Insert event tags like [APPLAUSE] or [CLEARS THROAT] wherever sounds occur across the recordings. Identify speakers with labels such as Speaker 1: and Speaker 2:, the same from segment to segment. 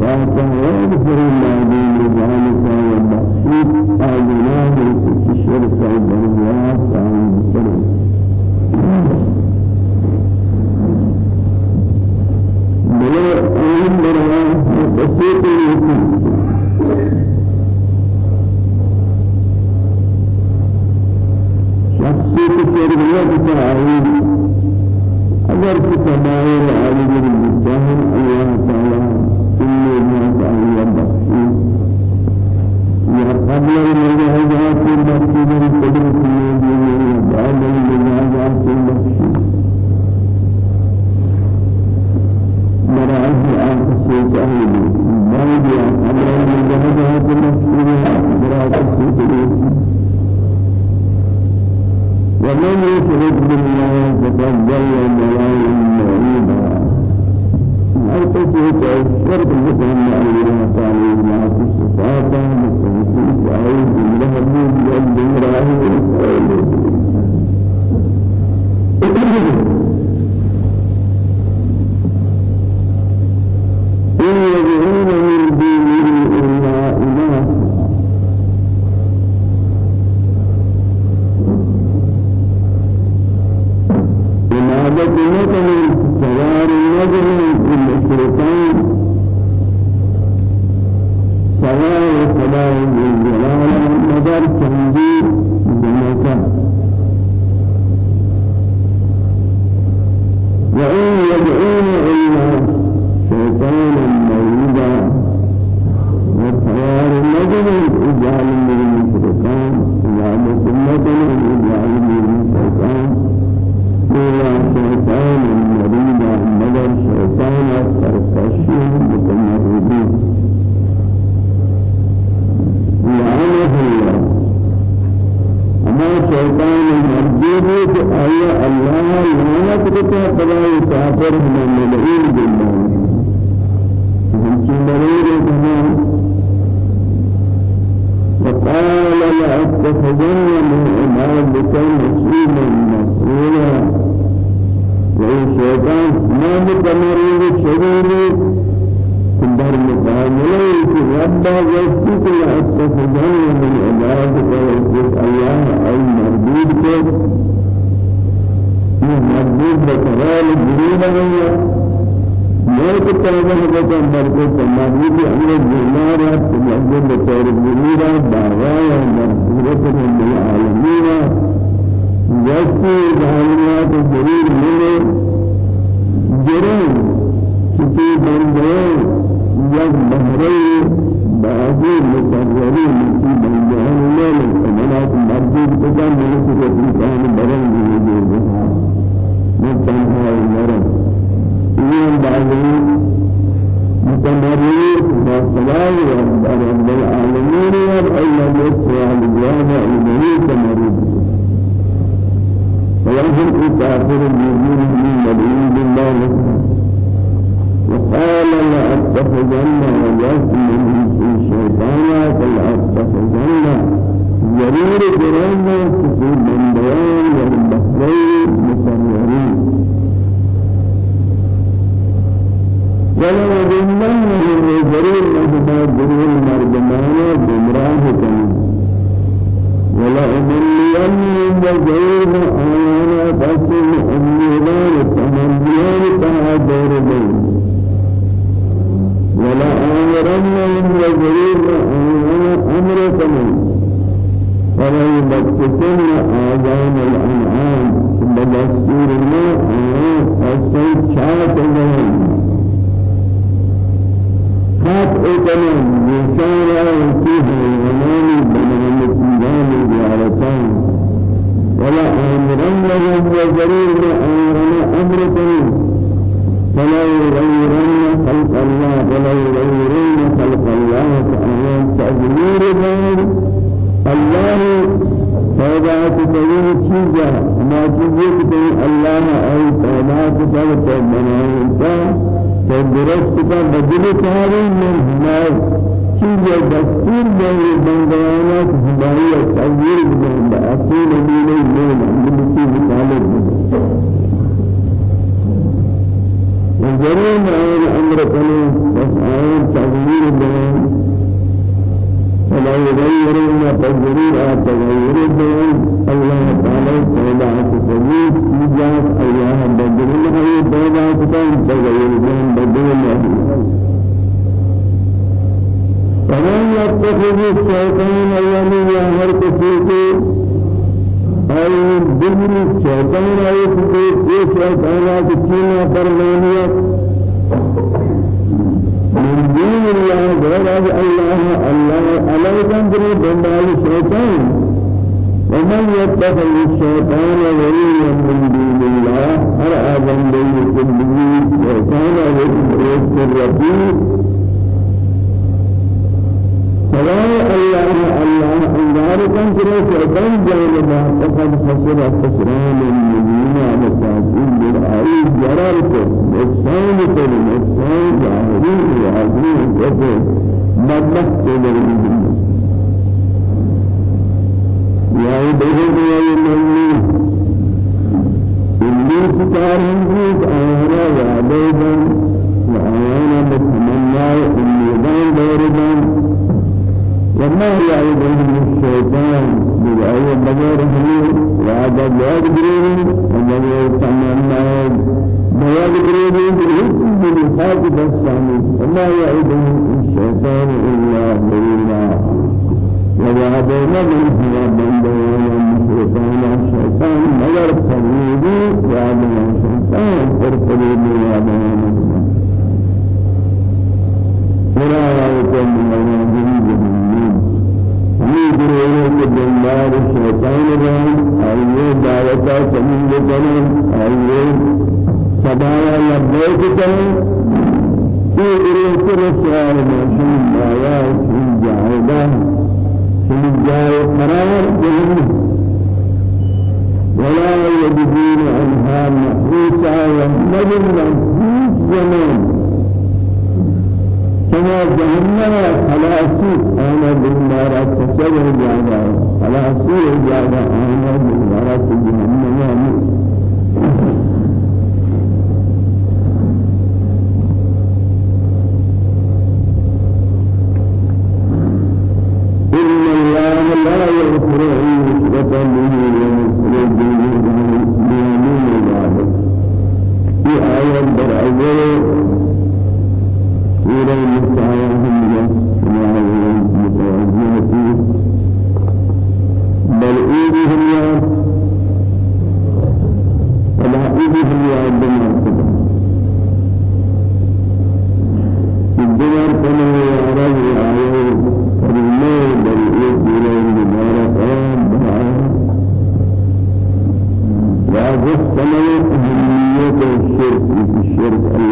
Speaker 1: صفاتا ويغفر الربيع سواء الله الله انذار كان شيطان جانبا فقد خسر خسران المبين على التعزيز بالآية جرارته. نقصان كل نقصان ظاهري وعظيم وجه مبلغ كبير يا بهر يا المؤمن إبليس كان يجيب آيانا وعبيدا وآيانا متمنى أميدان دوردان وما يعيدهم الشيطان؟ بالآية بغير حليل وعد جواد قريب ومن يتمنى جواد قريب بالحكم بالحاج بساني وما يعيدهم الشيطان إلا غريبا ووعدنا من هو بندوان الشيطان. مگر فريدي وعدنا الشيطان فرفريدي وعدنا يكون من الجنود يجري بالله الشيطان الرجيم أيه دعوة سمين جنن أيه سبايا لبيك جنن في إريك رسال ماشين آيا في جاهدا في جاه قرار جنن ولا يجدون عنها محيطا ومجد محيط زمان. كما جهنم خلاصي أنا بالنار تسوي جانا خلاصي جانا أنا بالنار جهنم إن الله لا يغفر أن في برعيه سورة النساء هم متوجهة بل إيدهم يا ولا إيدهم يا الدنيا الدنيا كما يعرض الآية كريمة بل إيد المباركة وهذا السماء أهمية الشرك في الشرك الله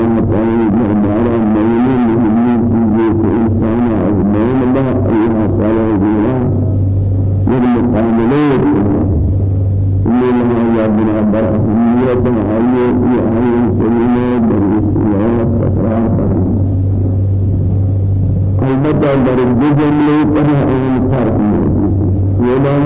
Speaker 1: برأسية عالية في عالية سليمة بالإسلام فترات البتة در الجزم ليتها أين فرق ولا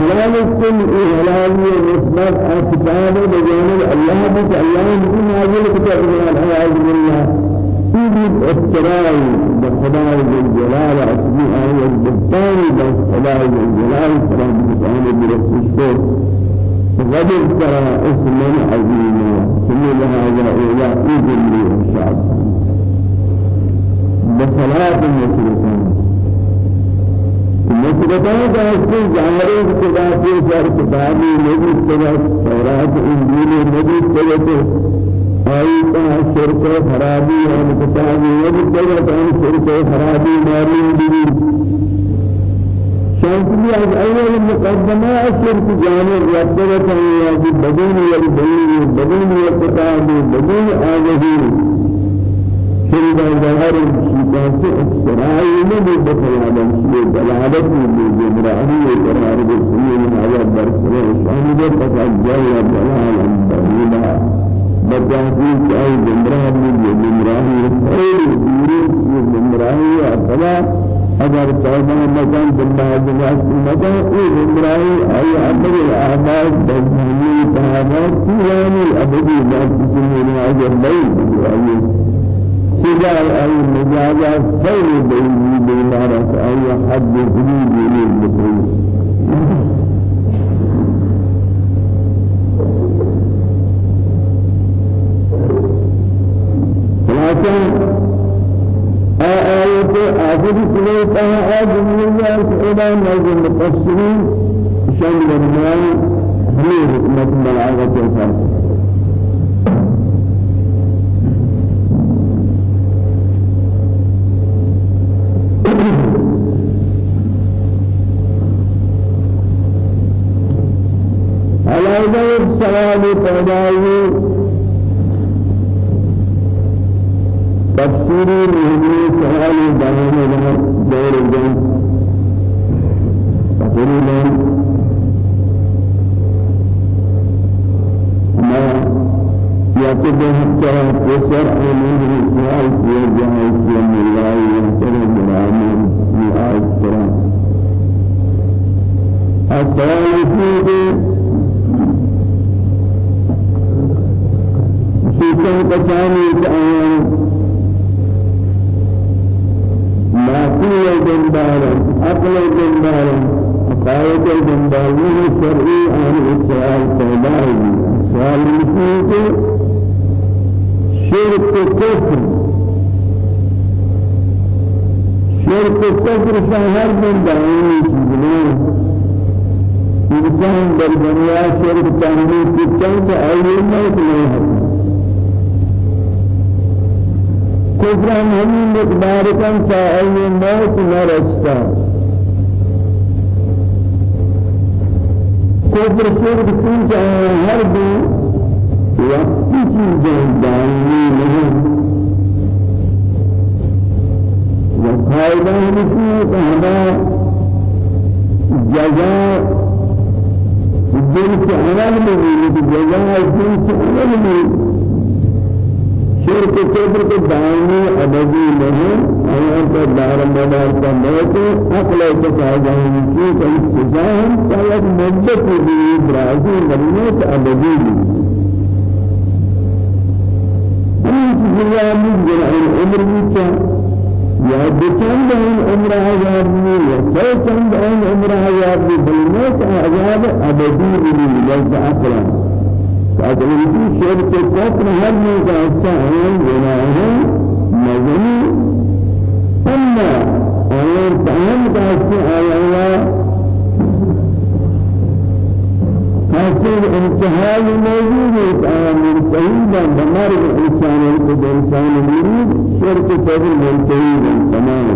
Speaker 1: حلال کن حلالی نسبت کتاب بجانب اللہ بھی اللہ بھی نازل کتاب الحیاض بالله في افتراء بخداء الجلال أسمي آية البستان بخداء الجلال سلام بسعان برسول غدر ترى اسما عظيما ثم هذا إلى إذن لي الشعب بصلاة المسلمين المسلمين كأسل ظاهرين كذا في شهر كتابي نبي كذا توراة إنجيل نبي كذا آية شرك خرابي وكتابي نبي كذا شرك خرابي مارين بني شانتي از أول مقدمة الشرك جانب يبدأ الله بدون والبين بدون والكتاب بدون آجه شرك ظهر الشيطان اختراعي من بخيال الشيء دلالة من جمرائي قرار بالسنين على برسل شان جل جل جلالا بهيلا بجاهي أي جمرائي من جمرائي خير دير جمرائي أصلا اگر توبہ مکان بالله جلاس مکان اے امرائی ای عبد الاعمال بجنی تہامات سیانی ابدی ذات سنین اجر بین ای سجا ای مجازا خیر بین بیمارت ای حد حدود بکری خلاصہ آيات آخر سورة آيات الدنيا سعيدا نازل مفسرين شان درمان هي حكمة بلاغة الفرق على ذلك سوال پیدا تفسيري مهمي سؤال دائما دور الجن تقريبا ما يعتقد حتى يسر من السؤال في جهة من الله يهتم برامه في السلام. السؤال فيه شيطان كساني كأيان معقول الجندار عقل الجندار عقائد الجندار شرعي عن السؤال فلاحي سؤال مثل شرك كفر. شرك كفر شهر من دعوني چیزیں إنسان در دنیا شرک تحمیل کتن تو آئیے نہیں ہے كفران همين مقدار كان سائل موت نرستا كفر شرك كن هر دو وقتی چیزیں دائمی نہیں وقائدہ ہمشی کہ ہمیں جزاء جنس عمل من جزاء جنس عمل من شرك كبر کے دائمی ابدی نہیں اور پر دار مدار کا موت عقل کے فائدہ کی کوئی سزا ہے شاید مدت بھی برازی مدینہ ابدی ہم دنیا میں جرائم عمر بھی یا بچند این عمر می یا عمر عذاب ابدی اقلا فاگر شرک کفر ہر میں جاستا این گناہ مزنی. اما آیان تاہم جاستا آیا حاصل انتهاء موجود ہے منتهی بمر الانسان الانسان مريد شرك تبر منتهي تمام.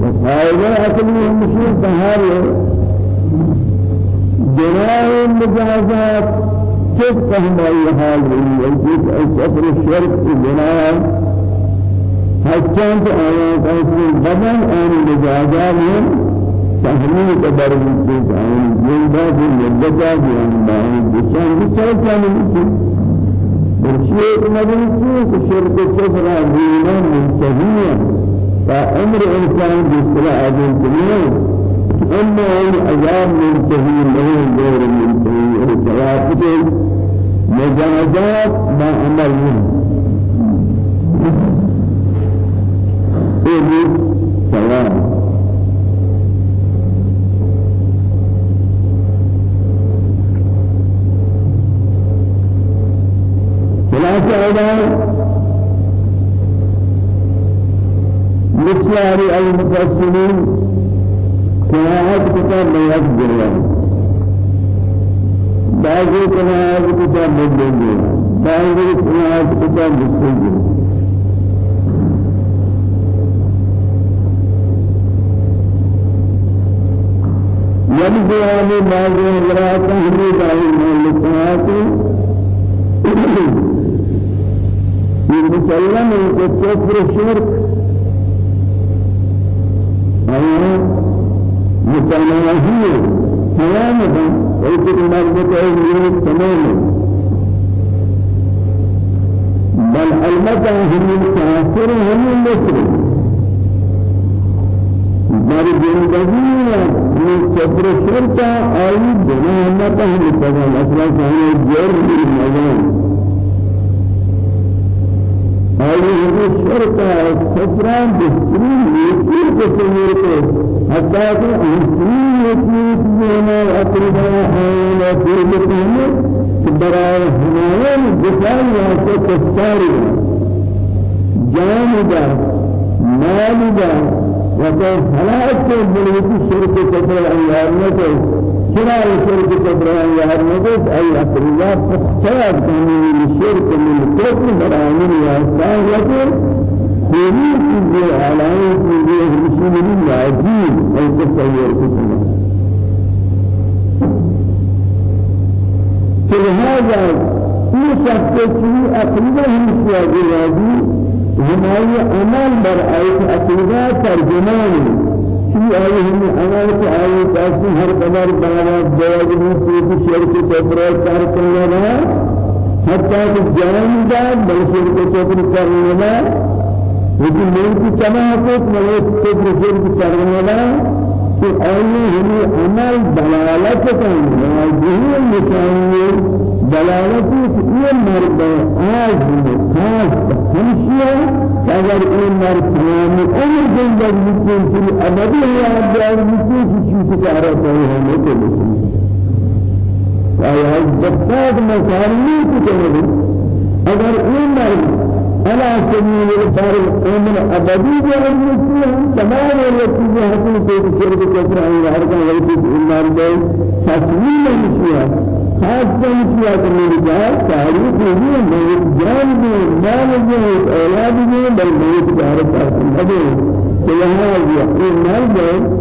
Speaker 1: وفائدة أكل المشير بهار جناح المجازات كيف فهم أي حال ويجيب الكفر الشرك جناح حسنت آيات أصل بدن آن المجازات تحمیل قدر میشه آن زنده به مدت جان باید بسیار بسیار کمی میشه برشید نبیشه که شرک کفر دینا منتهیه تا عمر انسان بسیار آدم کنه اما این عذاب منتهی نہیں غیر منتهی ہے جواب مجازات ما عمل نہیں سلام خلاصة مثل المفسرين قراءة كتاب بيات جلال بعض قراءة كتاب بدل بعض قراءة كتاب بسجل يبدو أن بعض قراءة تهديد على المؤلفات مسلم الكفر الشرك أيها متناهية. تماما. ويجب المرضى أيضا تماما. بل البته هم الكافر هم المسلم. در زندگی من صبر شرطا آئی جناح نتا ہم تغل أصلا سانے جرم المزان هذه الشركة كفران بسرين يسير بسرين حتى يسير بسرين أقرباء حيانا في بسرين براء حمايان الدفاع واسا تستاري جانبا مالبا وكان حلاك بلوك الشركة كفر كنا الشرك كبران يا نجس أي أقريات فاختيار كانوا الشرك من الكفر برامين يا سايات كل شيء على كل المسلمين العجيب أي تصور كتنا فلهذا في شخص في أقريبا هم سيادي هما عمل بر أي أقريبا ترجمانه في آيهم أمانة آية تاسم هر قدر بابا بواجب في شرك كفر كار كلنا حتى الجان جان بل شرك كفر كلنا وفي ملك تماكت ملك كفر شرك كلنا في آيهم عمل دلالة كلنا وجهه المساوي دلالة في مرد آج خاص همشيا اگر این مرد تمام عمر زندگی میکنی که ابدی حیات دار میکنی که چیزی کارا سایی همه تو بکنی آیا از بسیار مسائلی کنی اگر این مرد على سبيل الفرق عمر أبدي جهل مسلم تمام الوقت حسن في شرب كثر عن الحركة ويجب إلا رجال تسليم المسيح خاصة مسيح من جهة تاريخ هي موت جان من مال من أولاد من بل موت جهة تاريخ فلهذا إن مال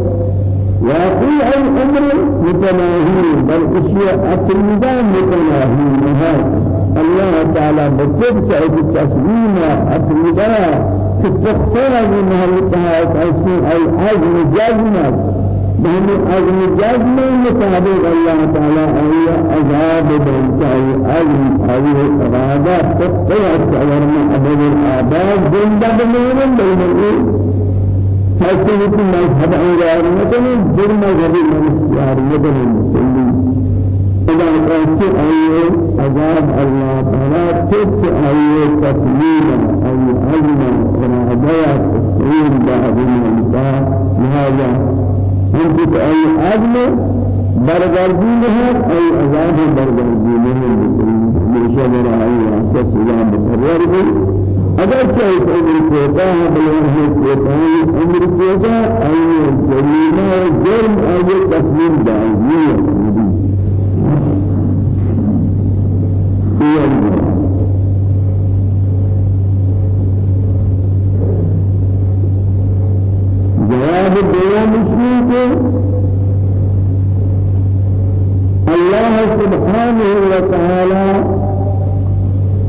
Speaker 1: واقعي الأمر متناهي بل أشياء أتمدان متناهي نهاية الله تعالى بكتب سعيد التسليم أتمدان تفقنا من محلتها تأسي أي عزم جزمة بهم عزم جزمة مطابق الله تعالى أي عذاب بنتاي عزم أي إرادة تعالى من أبد الآباد جندا بمين بين فأسي كل مذهب أنجار مثلا جرم غبي من اختيار مثلا مسلم إذا قلت أي عذاب الله تعالى تفت أي تسليما أي علما ونهدايا تسليم بعض النساء لهذا أنت أي عدل برگردینها أي عذاب برگردینها بشبر أي أساس إلى مقرر بي اگر چاہے تو عمر کوتا ہے بلوہ کوتا ہے۔ عمر کوتا أي جريمة جرم أي تسليم دائمی جواب مشکل کو اللہ سبحانہ و تعالی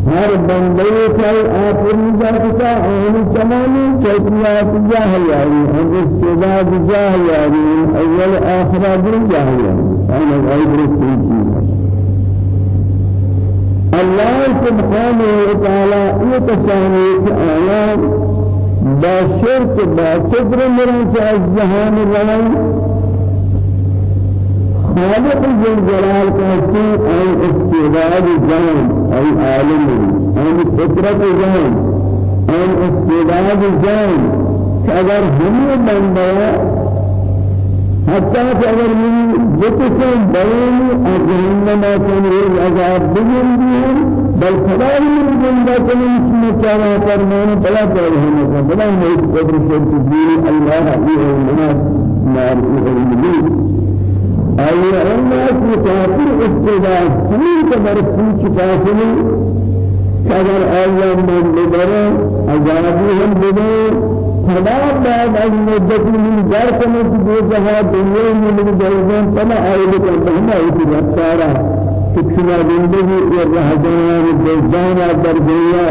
Speaker 1: ہر بندے کا آخری ذات عین زمانے کیفیات جاہلیاری ہم استعداد جاہلیاری اول آخرہ جاہلیاری أنا غیب رسول الله سبحانه وتعالى يتسامح آيات بشرط بكبر مرنس الزهان الرمي خالق الجلال كاسي أي استعداد جان أي عالم أي فطرة جان أي استعداد جان. كأجر هم بندیا حتى أگر من جتسم بيني أجهنم كان العذاب بجنبهم بل خدا من جنبات من اسم كما فرمان بلا جهنم بلا موت قدر شرط دين الله عليه الناس نار المدين أي الناس كافر استدعاء كل كبر في كافر كبر أيام من بدر عذابهم بدر فلا بعد از مدت من جار کنه که دو جهان دنیا من جایزان فلا آیل کرده هم آیتی رفتارا. کتنا زندگی یا رهجان جایزان در دنیا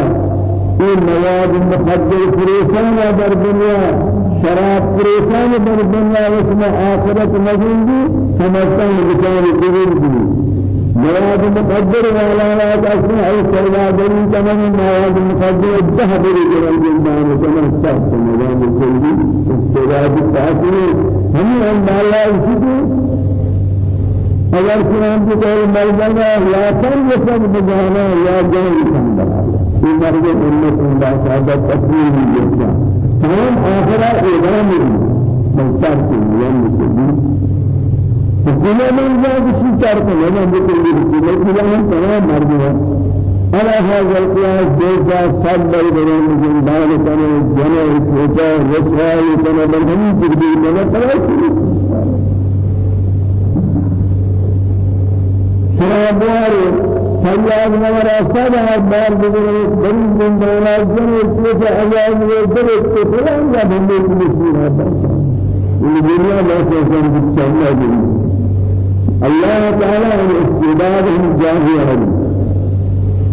Speaker 1: این مواد مخدر فریسان در دنیا شراب فریسان در دنیا اسم آخرت مزندی سمجھتاں بچار دیگر دی مواد مقدر والا لا تسمع أي سرادني تمام مواد مقدر الذهب رجل الجنان كما استعد مواد الجلد استراد التأثير هم أن الله يشكو اگر قرآن کی کوئی مرجع یا کم يسمى بجانا یا جان سنبھالا یہ مرد امت اللہ تصویر بھی جیسا تمام آخرہ اعلان ہے مستر کے لیے كل من جاء بشيء تعرف لنا بكل شيء لكن هم تمام مرجع على هذا القياس جزا صد بين الجنبان كان جنة وجا رسال كان بنهم تقدير لنا خلاص شرابوار فياض نورا سبع بار بدر بن بن دولا جنة وجا أجاب وجا كفلان يا بندي كل هذا الدنيا لا تزال بالشمال الله تعالى الاستعداد الجاهلي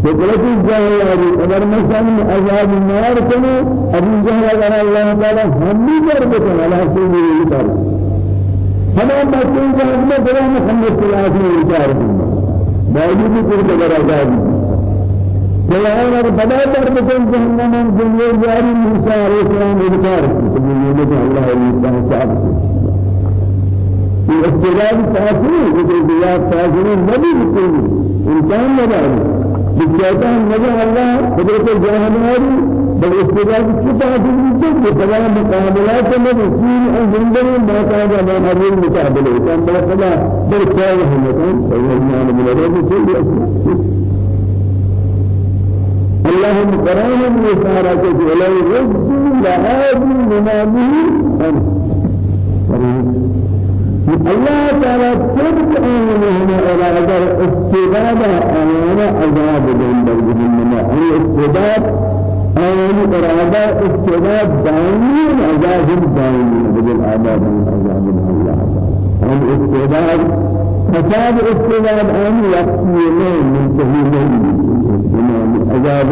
Speaker 1: فكرة الجاهلي أگر مثلا عذاب النار كنا أبو جهل أگر الله تعالى هم يجربك على سبيل تمام بچوں کو ہم نے محمد صلی اللہ علیہ وسلم. باوجود کہ قدر عذاب فلان اور بڑا در بکن جہنم میں دنیا جاری موسی علیہ السلام انکار تو یہ اللہ تعالی صاحب استدلال تاثیر ہے دیار تاثیر نبی بکل انسان نبی بجاتا نبی اللہ حضرت جہنماری بل استدلال کی تاثیر ہے کہ بلا مقابلات میں رسول اور زندگی ما كان ما هذه المقابله كان بلا خدا بل هم كان سيدنا من اللهم كرام من سارة جلال رد لعاد لما به الله تعالى تبت أمنهم إلى أجر استغابة أمانا عذاب جنب جهنم هي استغاب أمانا إرادة استغاب دائمي عذاب دائمي بدل عذاب عذاب الله هم استغاب فساد استغاب أمن يقصي من سبيل عذاب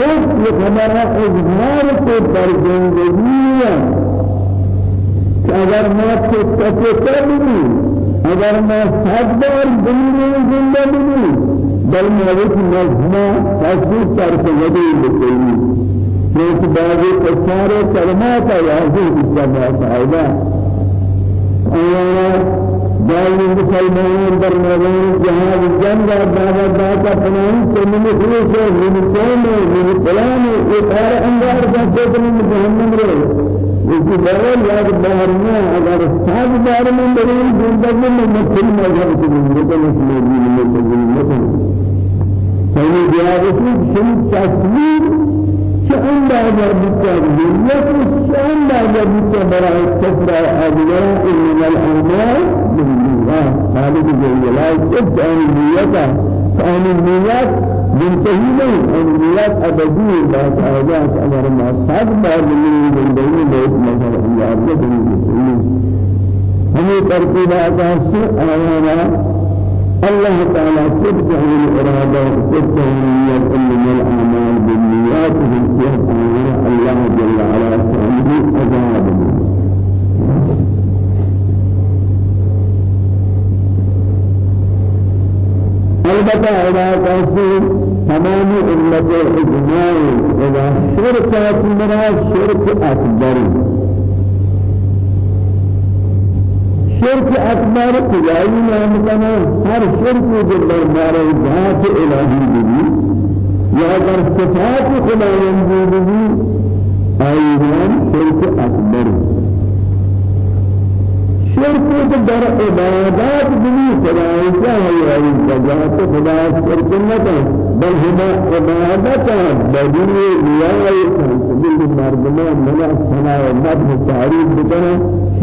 Speaker 1: جنب ہمارا اظہار کو زندگی اگر میں تکتا بھی اگر میں صد بار دنیا زندہ بھی بل موت مجمع تصدیق کر کے ودی بکلی کیونکہ بعض کسارے کلمات آیازی بسما فائدہ آیانا دائم مسلمان در میدان جهاد جنگ دعوت داتا فلان سنن خلوص من من فلان اطار انوار جاتے من جهنم رے اسی بارے یاد بارنا اگر ساتھ بار زندگی میں مکھل مذہب کی زندگی میں مسلمان میں زندگی سنی جہاد کی شم تصویر شأن لا يربط به شأن لا يربط براء الكفر أبناء من الأعمال خالق جلال جد عن عن النيات منتهي نہیں عن النيات أبدي لا تعالى أمر ما صاد ما من جندين بيت مثل الله جد ہمیں ترتیب آساس آیانا الله تعالى تبتع الإرادة تبتع النيات من الأعمال بالنيات في الله جل وعلا سبحانه أجاب البتة إلى قصير تمام أمة الإجماع إلى شركة من شرك أكبر. شرك أكبر تجاهي نامتنا هر شرك جبر مار ذات إلهي بي يا در صفات خدا ينجي بي أيضا شرك أكبر. شرک در عبادات بھی خدای ہے یہ بجات خدا شرک نہ بل ہما عبادت بدی نیای سبیل مردم منا سنا و مد تعریف بکنا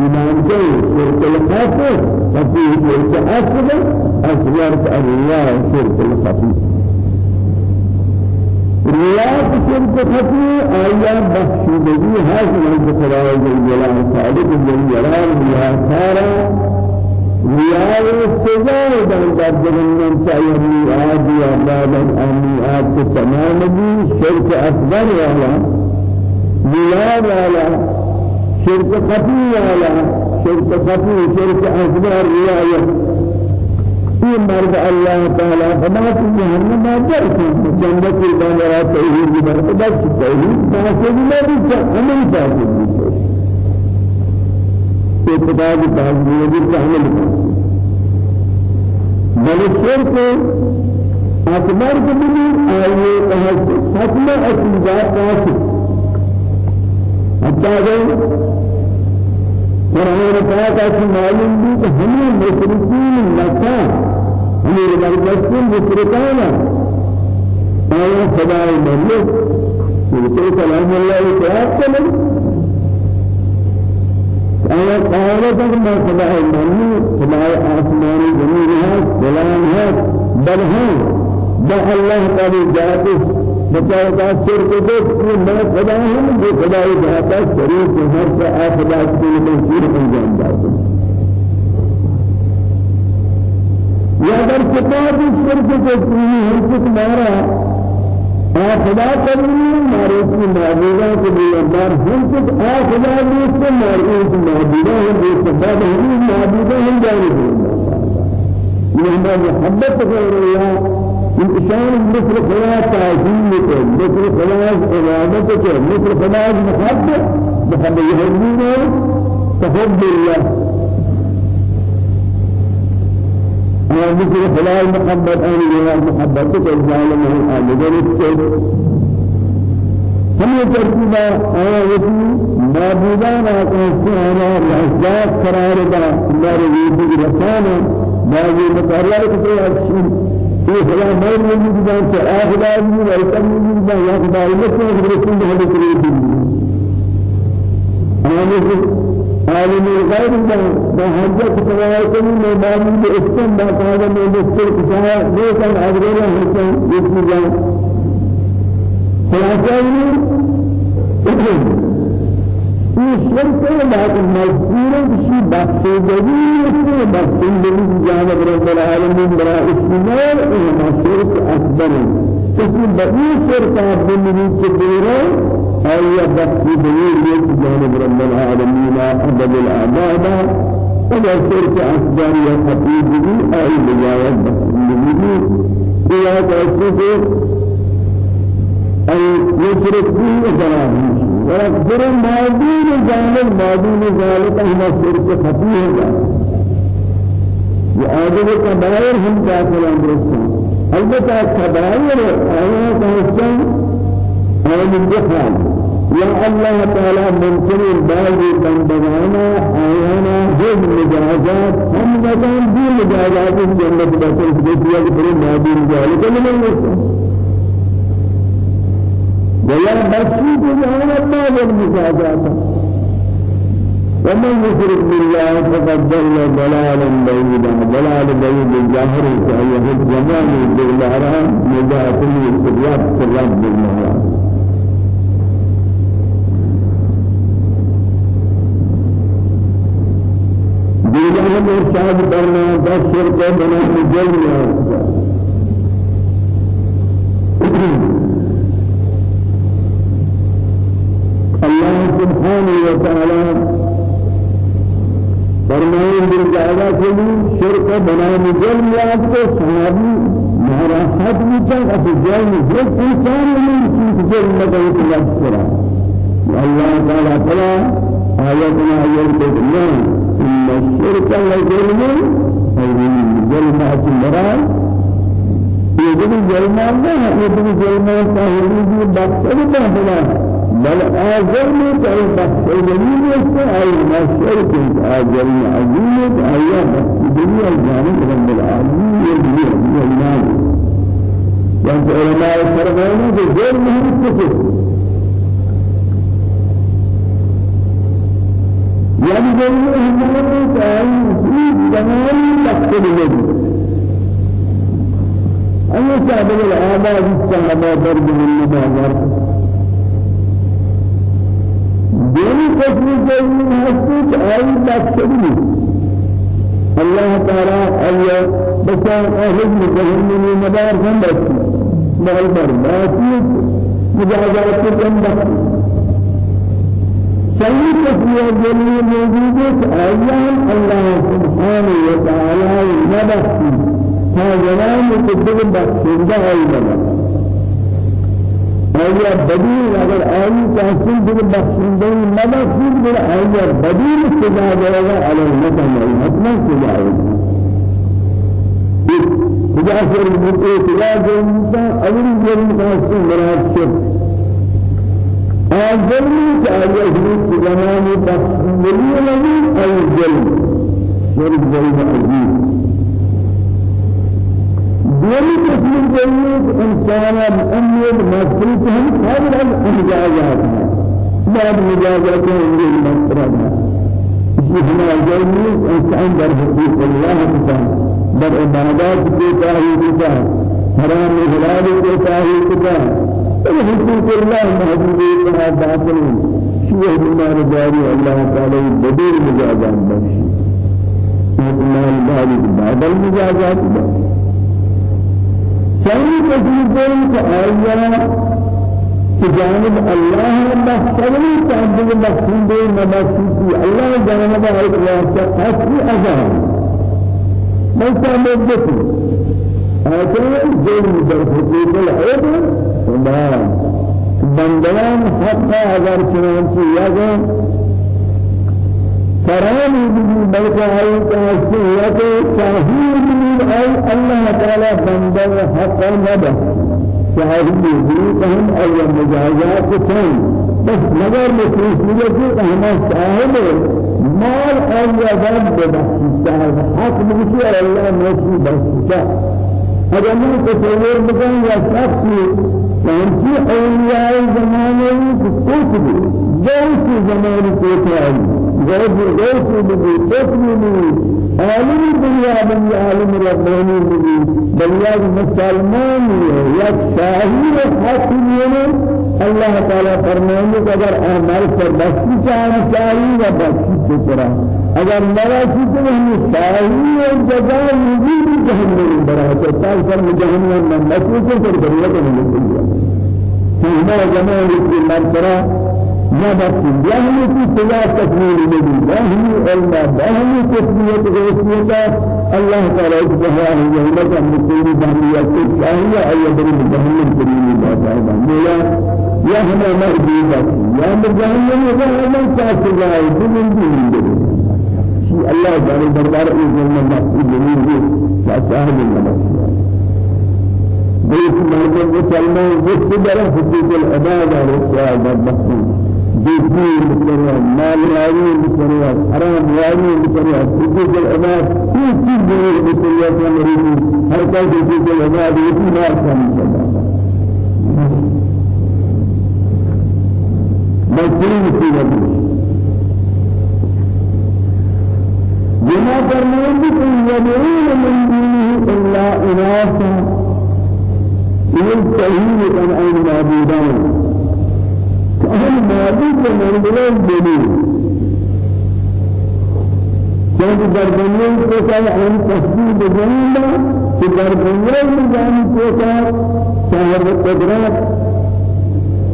Speaker 1: ایمان کے شرک الخاف ففي شرک اصغر اصغر الرياء شرك الخفي رياض شرك خفي آيا بخشودگی حاصل ہے خدای جل جلالہ خالق جل جلالہ یا سارا رياض سزا در جنن چاہیے میعاد یا بعد ان میعاد کے تمام بھی شرک اکبر والا. رياض والا شرك خفي والا. شرك خفي شرك اکبر رياض في مرد الله تعالى فما في جهنم ما جرت. جنة البنيرة مرد بس ما في ما بيت أمن توحيد اتباع توحيد تعمل بل الشرك أكبر من آية حكمة أسماء قاسم حتى قرآن پاک اس معلوم بھی کہ ہمیں مشرکین مکہ ہمیں زبردستین مشرکان آیا خدای ملیک کہ کلام اللہ اتعاب کریں آیا قائلت ما خدای ملیک خدای آسمانی زمین ہے کلام ہے بل ہے با اللہ تعالی کا سر کو دیکھ کہ میں خدا ہوں جو خدا ہی جاتا شریف ہر سے آخدا کے لیے منصور انجام داتا کتاب شرک کو ہم سے تمہارا آخدا کرنی ہمارے کی معبودہ کے لیے ہم سے آخدا سے مارے کی معبودہ ہے جو سبب ہے معبودہ ہم جانے یہ ہماری محبت کر رہی ہے إنسان مثل خلاص تعظيم کو مثل خلاص عبادت کو مثل خلاص محبت محبت يهدينا تحب الله أنا مثل خلاص محبت أنا جواب محبت کو ظالم ہے آدگر کو ہمیں ترتیبہ آیا وسی معبودان آکاسی آنا لحظات قرار دا ہمارے ویدی رسانا بعضی مقرر کتے اکشن یہ مر میں بھی جان سے اخدا بھی ویسا بھی جان یا خدا اللہ کو رسول اللہ کرے دی ہمیں عالم غیب جان بحجت سوائے کنی میں بامی کے اسم باقاعدہ میں دستور کسایا لے کر اگرے حسن یہ جان خلاصہ شرك لكن مذكورا شيء بخش جديد بخش جديد جانب رب العالمين برا استماع إنما شرك أكبر. اسم بقي شرك بالنبي كبيرا أي بخش جديد جانب رب العالمين أبد الأعداد ولا شرك أكبر يا حبيبي أي بجاية بخش النبي إلى تأسيس أي يشرك به جنابه ورفضر مادين جانب مادين ذلك هم الشرك خفي ہوگا یہ آدھے کبائر ہم داخل اندرستان البتہ کبائر آیا کہستان آیا دخل یا اللہ تعالی ممکن بعض بندگانا آیانا جز مجازات ہم نظام دی مجازات جنت بسر دیتیا کہ بڑے مادین ذلك لمن يستان ولا جهنم ما بالمساجات ومن يشرك بالله فقد ضل ضلالا بعيدا. ضلال بعيد الجاهر فهي الجمال بالله نجاة الاستغراق في بالله دينهم ارشاد کرنا دس شرک بنا جل سبحانه وتعالى فرمائیں بالجاگہ کے لیے شرک بنام جلم یاد کو صحابی مہراحت بھی چاہ اب جلم جب انسان میں چیز جلم لگئی تو یاد کرا اللہ تعالیٰ آیتنا آیت دنیا ان لظلم عظيم جلمات المراد یہ جلمان نہ ہے یہ جلمان تاہیری بخشش بہنا بل آجر میں کوئی بخش جلیل ہے آئی مشکل کے آجر عظیم ہے آیا بخش دنیا جانب رب العالمین یہ دنیا ایمان يعني علماء فرمائنا کہ غیر مهم کفر يعني غير مهم كان في زمان تقتل النبي أي سابق الآباء الصحابة درب من المبادرة دینی قسم هستی که آئی بخشدی الله تعالی آیا بسان أهل مجهنمی مدار کن بسی مال برباسی مجازات کن بسی صحیح قسم جایی موجود آیان الله سبحانه وتعالى نبخشی تا زمان کتب بخشنده آئی بخشی آیا بدیل اگر آئی تحصیل دل بخشندے مبخشید دل آیا بدیل سزا جائے گا علی المتن حتما سزا جائے گا خدا سے انسان اول جرم تحصیل مراد شرک آیا حدود زمانی بخشندگی لگی آیا جرم شرک جرم عظیم دومی قسم جنید انسان امید مفروض هم قبل از مجازات بعد مجازات انجیل مفروض جهنا جنید انسان در حقوق الله تعالی در عبادات تاہی کتا حرام کے تاہی کتا حقوق الله محدود کا داخل شیء ہمارے جاری اللہ تعالی بدیر مجازات بخشی مال بعد بعد المجازات بخشی ثاني تجربين كآية تجانب الله بخشني تعبد بخشني مبخشي الله جانب هاي واسطة أصلي أزال ما تعمدتي هذا جن در حقوق العيد وما بندگان حقا اگر چنانچه یادن فرامي به بلکہ آئی تحسیت تحہیر به آئی اللہ تعالی بندر حق نبا. شاہد به کہم آئی مجازات کن. بس مگر مسئولیت ہما صاحب مال رب ببخشی صاحب حق بکشی اللہ موسی بخشتا اگر من تصور بکن یا شخصی فانسی اولیاء زمانے کی کوت بھی جو سی زمانے کوت آئی غيب غيب بني بطن بني عالم الدنيا بني عالم رباني بني دنيا مسلمان يا شاهي حاكم الله تعالى فرمانه اگر اعمال پر بخشی چاہیے چاہیے یا بخشی سے اگر مرا چیز ہم شاہی اور جہنم تال پر جہنم میں مسجد سے دنیا کو ملتی ہے فهما جمال في المنطقة ما بس جهل في سلا تكميل النبي. جهل علم تسمية غيثية الله تعالى سبحانه وتعالى من كل بحرية الشاهية أي بني جهل الكريم الله تعالى مولا. يا هنا مرجوبة يا مرجعين يا من كاسر جاي من دين شيء الله تعالى دربار إذن الله إذن الله شاهد الله بيت مرجع مسلمان وسط درة حقوق العبادة والسعادة والبخشة دیکھی بسریا مال یاری بسریا حرام یاری بسریا حقوق العباد. کوئی چیز نہیں بسریا کا مرید ہر کوئی حقوق العباد یہ مال کا مشابہ مجرم في وجهه بما فرمود إن يدعون من دونه إلا اناثا يلتهي عن اين معبودان أهم معبود منزلان بني جب در دنیا کو کہ ہم تصدیق جنبا کہ در دنیا میں جان کو کہ صاحب قدرت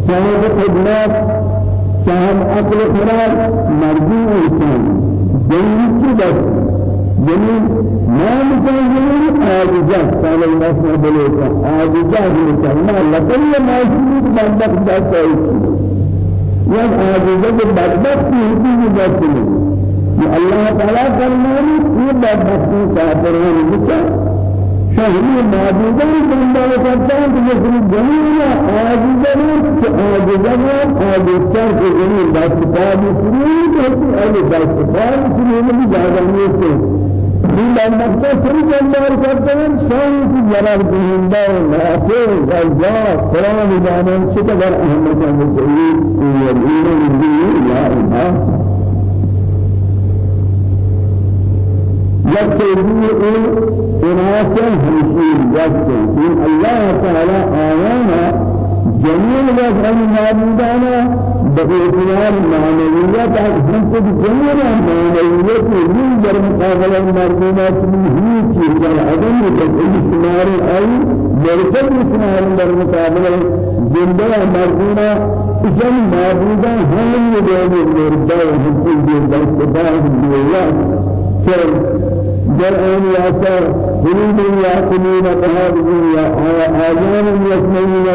Speaker 1: صاحب خدمات صاحب عقل خراب مرضی انسان. جنبی کی بس جنبی ما متعلم عاجزة قال الناس بلوكا عاجزة ما لكن ما يشوف بندق ذات یا عاجزہ کے بدبخت ہوتی ہے بات نہیں یہ اللہ تعالیٰ فرمانے یہ بدبختی کافروں نے بچا شهري معجزة بندہ کرتا ہے کہ یہ جميع عاجزہ عاجزہ عاجزہ کے جميع دستفاد سرور کہتے ہیں دستفاد سرور میں زیادہ نہیں ہے من المقصد سري جنبار كرتين شان في جرار بهندا ونافع غزا قرآن جانان شكبر أحمد جانب سيد يدين من دين يا الله. يكتبون إناسا همشين يكتبون الله تعالى آيانا جميل وفهم معبودانا بإعتبار معنويات قد جميل معنويات من در مقابل المردمات من هي چیز العدم تدعي سمار أي مرتب سمار در مقابل زندہ مردنا جن معبودا هم يدعون المرضى وهم در استفاق الدنيا جرعان ياسر هنود يأكلون بهذه يا آيان يسمعون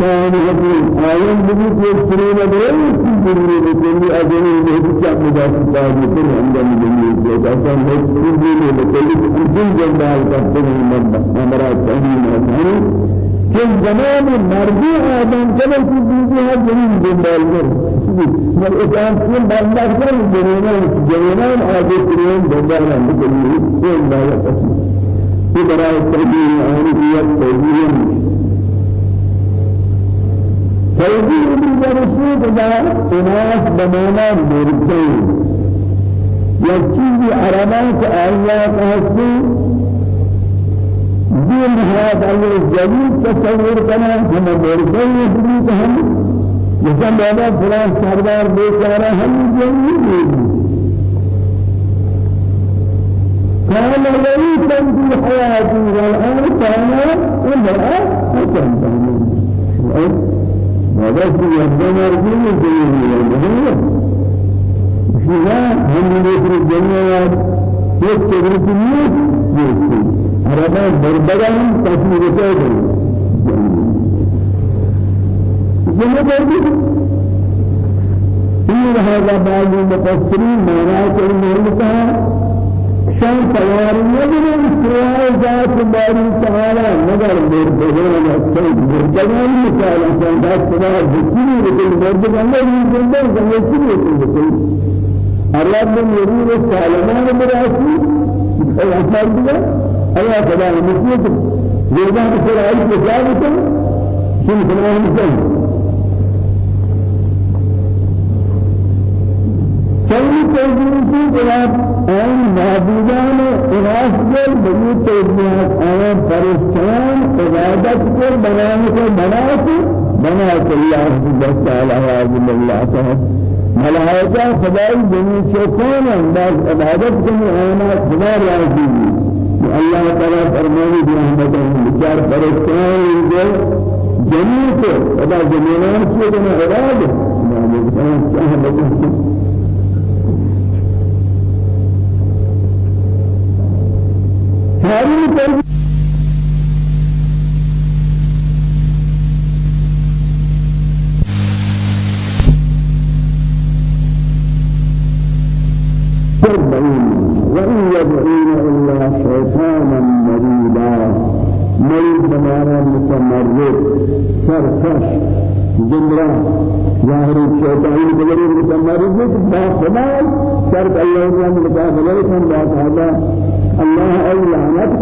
Speaker 1: كان يقول آيان بدي يسمعون بهذه الدنيا بكل أجل بهذه الشعب داخل كل عندنا الدنيا كأسان هذه بكل كل جنبال كأسان مرات ثانية مرات كل زمان مرجع آدم كما في الدنيا جميل جنبال من إسلام كل بالله كل جنينا جنينا آدم كريم جنبال مكمل كل ما يقصد في براءة التوجيه عارفية توجيه توجيه بالرسول إذا الناس بمانا مرتين يكفي عربات آيات هسي دين هذا الجليل تصور كما هم مرضي يدريك هم. مثل هذا فلان سردار بيچارا هم جليل كان الذي تنفي حياتي والآن كان امرأة وكان هذا في الدنيا رجل الدنيا فيها هم يدرك الدنيا يكتب يكتب عربا بربران تصویر کرد جمع کردی این هذا بعض المفسرين معناه كلمة شان تیاری ندارن سوای ذات باری تعالی مگر مردگان السيد. مردگان مثال شان ذات سوای ذکری لیکن مردگان نہیں زندہ زندگی لیکن الرب من يريد السالمان براسي الأسماء أيها كذا مسجد يرجع بسرعة أي كذا شنو كلام مسجد كل تجربة جواب أي معبودان إراث جل بني تجربة أي فرشتان عبادت کو بنانے کو بنا کے بنا کے اللہ سبحانہ تعالی عز اللہ تعالی ملائکہ خدای جنی چوکان انداز عبادت کو آنا خدا راضی اللہ تعالی فرمانے دی احمد بچار فرشتان جو جنی کو بنا عبادت ساری وإن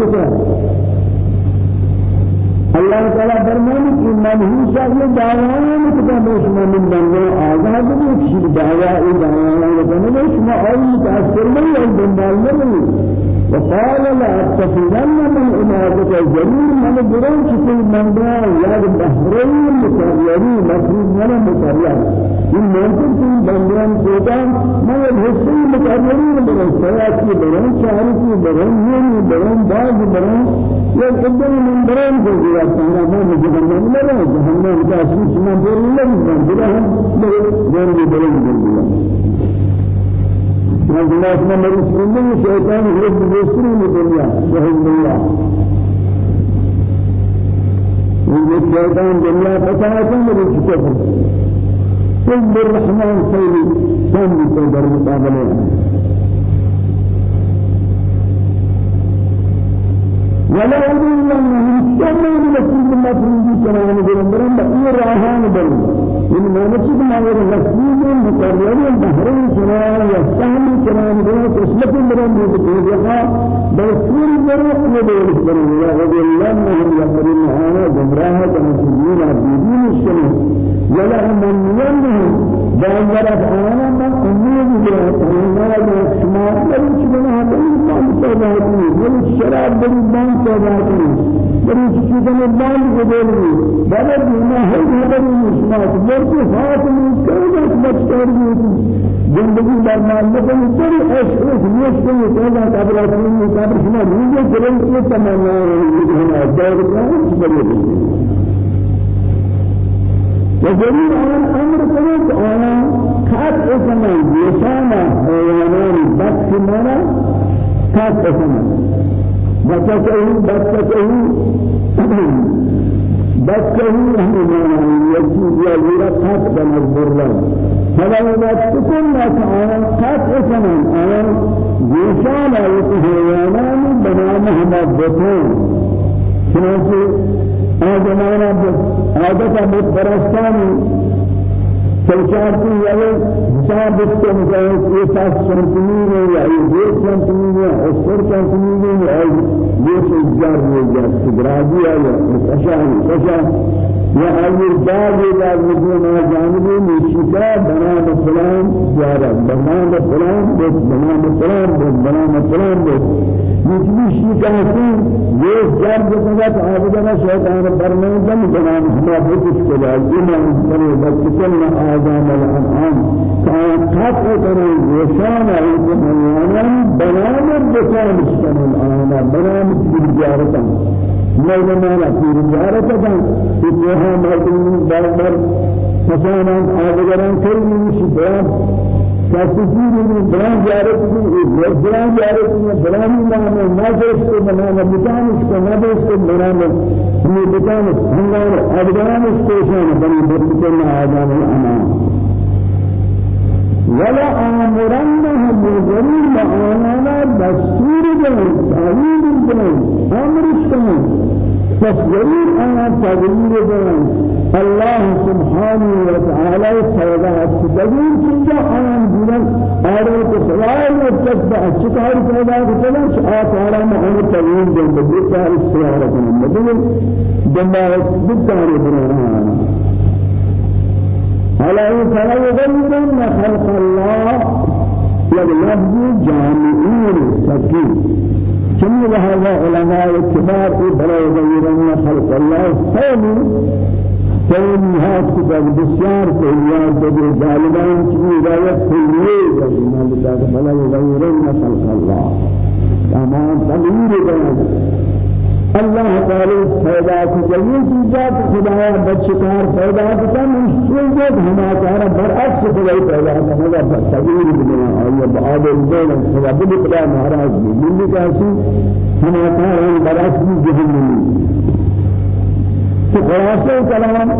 Speaker 1: كتاب اللہ تعالی فرمانے کہ منحوسہ یہ دعوائیں کہ میں من بندے آزاد بھی کسی دعوا ای کہ میں شما اور متاثر نہیں اور بندال نہیں۔ وقال لا أتخذن من عبادك الجليل من برون شكل من دعا ياد بحرين متغيري مفروض من متغير إن ممكن في بندران كودا ما يبحثي متغيرين برون سياتي برون شعرتي برون يومي برون باز برون يقدم من برون كودا تعالى ما جهنم لا جهنم. كاسي سما بيرن لا بيرن بيرن بيرن بيرن من الناس ما مريض من الشيطان يرد بيسري من الدنيا جهنم الله من الشيطان دنيا فتاة من الكفر كل الرحمن خير كم بقدر مقابله. ولا أدري رسول الله صلى الله عليه وسلم برند إيه راهان برند إن نشيد ما هو رسول مقرر بحرين سنان يسام سنان برند قسمة برند بتوجها بسور برند مدير برند يا رب الله ما هم يقولون هذا جمراه تنسيين عبدين الشمس ولا من ينهم بأمر أنا ما بلا أنا ما شمار بل هذا الإنسان سبحانه بل الشراب بل البان سبحانه بل الشيطان البان بدله بل الدنيا هي هذا الشمار بل فاتن كذا بچتر زندگی در مالک بری عشق نیست که کلا قبر کنی قبر شما روزه جلوی که تمام نه دار کنه بری وجميع الأمر كذلك أنا خط اسمه يشانا حيوانان بس منا خط اسمه بچته بچته بچته حيوانان يجي يلا خط بنظر له فلا تكون لك أنا خط اسمه أنا يشانا حيوانان بنامه بطون چنانچه آدمانا عادتا متبرستانی سلچارتی یعنی حساب بکتے مکہ یہ پاس سنتمین ہے یا یہ سنتمین ہے اسفر سنتمین ہے یہ سجار ہے یا مکشا ہے یا یہ دار مجھے میں جانبی نیشکا بنام فلان جارا بنام فلان بس بنام فلان بس بنام فلان بس نیچلی شیکا حسین یہ جار بکنگت آبدنا شیطان برمان دم بنام ہما بکش کلا ایمان کرے بکتن آدم الانعام. كان قطع كان وشان الحيوان بنام بكان الشمال آنا بنام بالجارة ما بنام في الجارة فيها مردم بربر فسانا آدگران كريم شباب. كاسفين من بران جارت من بران جارت من بران نام نازش کو بنانا بتان اس کو نازش کو بنانا یہ بتان ہنگار آدگران اس کو شان بنی برکتنا آدم الأمان ولا آمرنهم بالغرور معانا دستور جنن تعليم جنن أمر جنن تصوير أنا تغيير جنن الله سبحانه وتعالى فيضا تغيير چیزا أنا جنن آره تسوائل وتتبع شكار فيضا كتلا شعات على محمد تغيير جنن بديتا استيارة جنن بدل جنبا بالتاريخ جنن ألا فلا يغيرن خلق الله یک لفظ جامعین سکی چمی لہذا علماء ای برای غیرن خلق اللہ خیلی فإنهات كتاب بسيار فإنهات بدي ظالمان كمي راية كلية كتاب فلا يغيرن خلق الله. تمام تغيير بيان اللہ تعالی پیدا کی جميع چیزات خدا بچکار پیدا کرتا مشکل ہما کارا برعکس خدا پیدا کرتا ہے تغییر بنا اور بعد الدين خدا بلا مہاراج بھی ملی کاسی ہما کارا برعکس بھی جہنمی تو خلاصہ کلام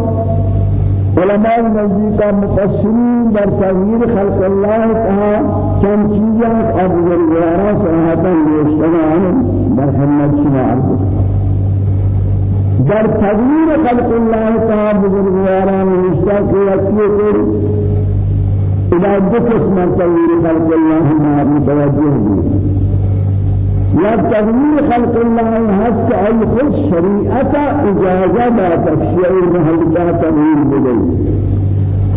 Speaker 1: علماء نزدیک مفسرین در تغییر خلق الله کہا چند چیزیں آب بزرگوارا صحابہ نوشتگان در حمد شما عرض در تغییر خلق الله کہا بزرگوارا نوشتہ کہ یکی کر إلى دو قسم تغییر خلق الله ما متوجہ ہوئی یا تغییر خلق الله هست که ای خود شریعت اجازه داد شیعه محلتا تغییر بده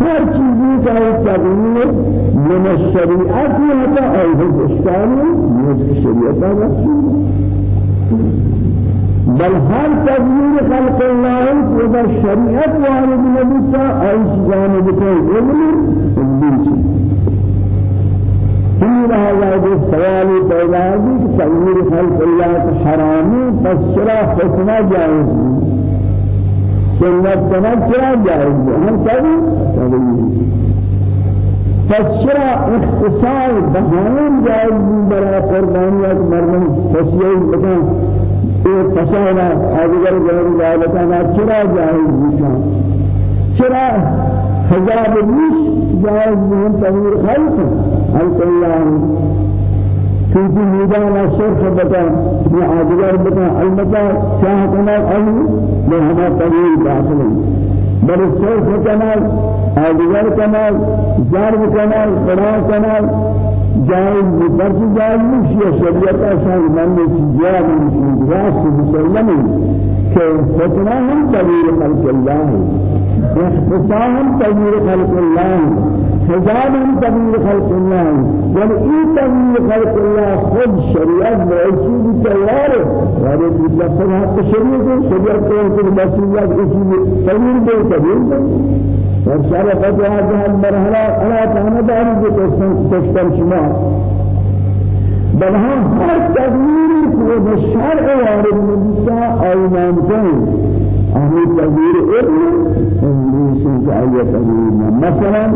Speaker 1: هر چیزی که ای تغییر من الشریعت هتا ای خود اشکالی نیست شریعت رسول بل هر تغییر خلق الله و شریعت وارد نبیتا ای جانب کو علم علم كل هذا السؤال پیدا ہے کہ تغییر خلق اللہ حرامی پس چرا حکمہ جائز سنت کنا چرا جائز ہم تغییر پس چرا اختصار بہان جائز برای قربانیات مردم؟ تسییر بکن ایک پسانا آدگر غیر ذالکانا چرا جائز بکن چرا حجاب النش جائز بهم تغيير خلق خلق الله كنت ميدان الشرخ بتا معادلار بتا البتا شاهدنا أهل لهما تغيير داخل بل الشرخ كمال آدگر كمال جارب كمال قرآن كمال جائز بفرض جائز مش يا شريعة أشان من جائز مش راس مسلمين كفتنا هم تغيير خلق الله اختصام تغيير خلق الله حجاب تغيير خلق الله يعني اي تغيير خلق الله خود شريعت موجود تيار وهذا يتلفظ حق شريعة شريعة كون مسؤوليات إيش تغيير ده تغيير وشرع فتوى هذه المرحلة ألا كان داري تشتم شما بل هم هر تغيير کو بالشرع وارد نبتا أيمان كان أهل تغيير ابن إنجليس كأي تغيير مثلا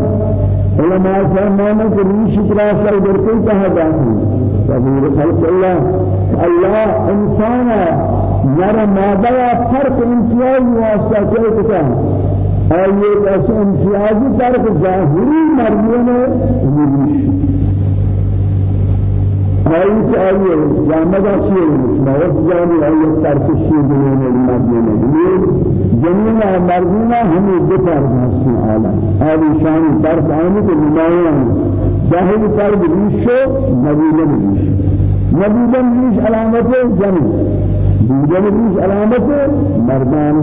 Speaker 1: علماء فرمانا کہ ریش تراشا ادھر کوئی کہا خلق الله. الله انسانا نر مادہ فرق امتیاز واسطہ کیا آئیے ایسے امتیازی فرق ظاہری مرمیوں میں آئی آئیے جامدہ شیر موت جانی آئیے ترک شیر دنیا المدینہ یہ جنین مردینہ ہمیں پر بھاسن عالم. آلی شانی ترک آنے کے نمائیاں ظاہر پر بریشو نبیلن بریش نبیلن بریش علامت جنین. دیگر بریش علامت مردان.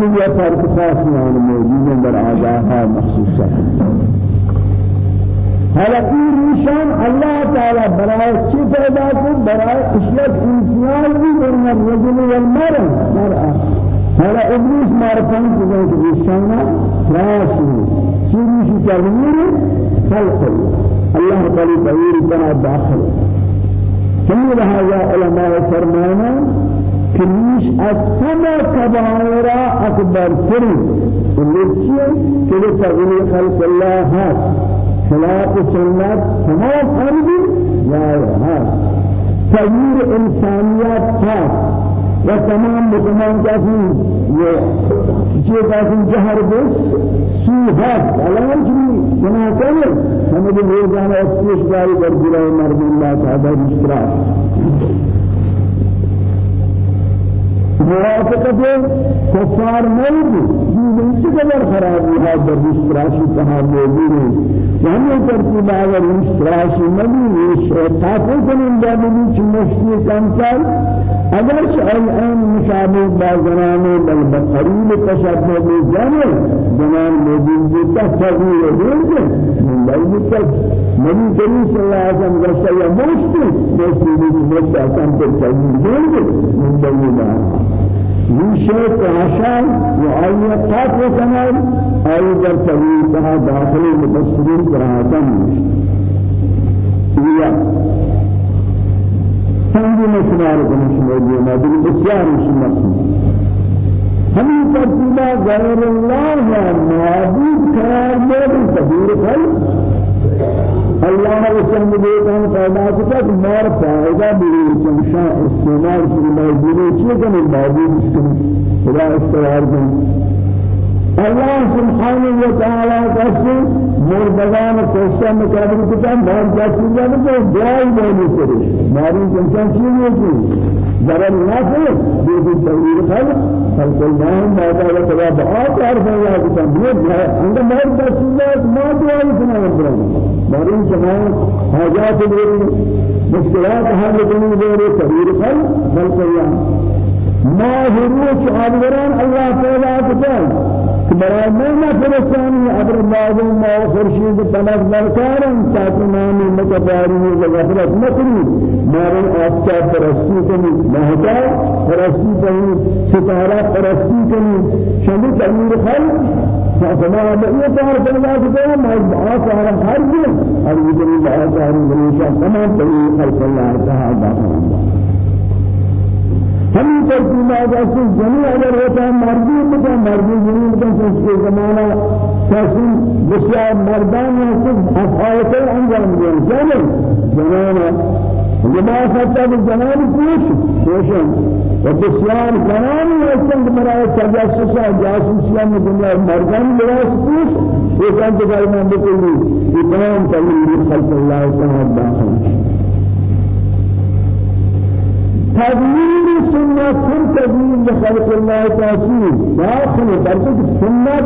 Speaker 1: دنیا ترک خاص نام موجود در آجاها مخصوصا حالا این نشان الله تعالی برای چی پیدا کرد برای اشیاء امتیاز بھی بین الرجل والمرأة مرأة حالا ابلیس معرفان کردن که نشان راشی چیزی تغییر خلق الله تعالی تغییر بنا داخل كم هذا علماء فرمانا كنيش أكثر كبائر أكبر فرد ولكن كده تغيير خلق الله هاس خلاف سنت تمام فرد جائز هست. تغییر انسانیت هست. و تمام مسلمان کسی یہ کسی جہر بس؟ سو هست. الان چمی جنا کرے ہمیں یہ جانا اس کاری کر دیا مرد اللہ تعالی موافقة كفار موجود دين چقدر خرابی ها در اشتراشی کہا موجود ہے ہمیں ترتیب اگر اشتراشی نبی تاکو کنن دابنی چی مشکل کم کر اگر الان مشابه با زنان بل بقریب تشبه بزنه زنان. موجود بودتا تغییر دیگه من باید تک نبی کریم صلی اللہ علیہ وسلم گشتا یا مشکل مشکل مشکل اکم پر تغییر دیگه من باید نشيط عشان وعلي قاطع كمال أي در طريقها داخل المبصرين صراحة هي تنجي مسمار كمش موجود ما بين بسيار مش مقصود ہمیں ترتیبہ غیر اللہ معبود قرار دے کبیر خلق الله رسول بيتان فائدہ کتا کہ مار فائدہ بھی چمشا استعمال چیز میں موجود اس خدا استعار الله سبحانه وتعالى قسم مردگان قصه مقابل کتا مار جاتی ہے تو دعائی بولنے سے ماری انسان چیز ہے ضرر نافع بيد التغيير خلق خلق الله ما قال كذا بعض عرف الله كتاب عند ما بسيط ما دعاء سنا ربنا مارين جماعة حاجات غير مشكلات حل کرنے تغيير خلق خلق الله ما هروش عبران الله تعالى كتاب برای من فرسانی ابر بعض ما خورشید طلب درکارم تاکہ نامی متباری و غفلت نکنی. مارن آفتاب پرستی کنی مہتا پرستی کنی ستارہ پرستی کنی. شمی تغییر خلق فما بقي تعرف الله كده ما يبقى على هر يوم هر يوم الله تعالى تمام تغيير خلق الله تعالى ہمیں ترتیب آجاسی جنی اگر ہوتا ہے مردی بتا مردی جنی بتا سوچ کے زمانہ کسی بسیار مردان یا صرف افعالت انجام دیں جانے زمانہ لما حتى بالجنان كوش كوشن وبسيار جنان يستند مرا تجاسس جاسوسيا من الدنيا مردان لراس كوش وكان تقال من بكل إتمام تلميذ خلق الله تعالى داخل سنة تغيير لخلق الله تعالى. داخل درجة السنة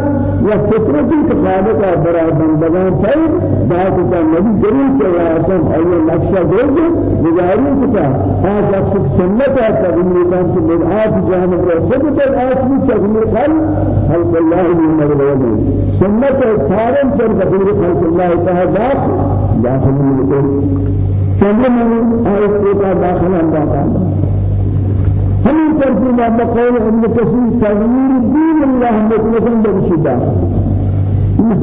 Speaker 1: وفطرة كخالق برا بندگان فيد ذات النبي جريل صلى الله عليه وسلم أي نقشة دوزه بجاري كتا آج أقصد سنة تغيير كان في بدعات جانب رسول بدعات من تغيير خلق الله من الوجه سنة فارم تغيير خلق الله تعالى داخل داخل من چند من آیت کا داخل انداز ترتیب بقول ابن کثیر تغییر دین اللہ مطلقاً بشدہ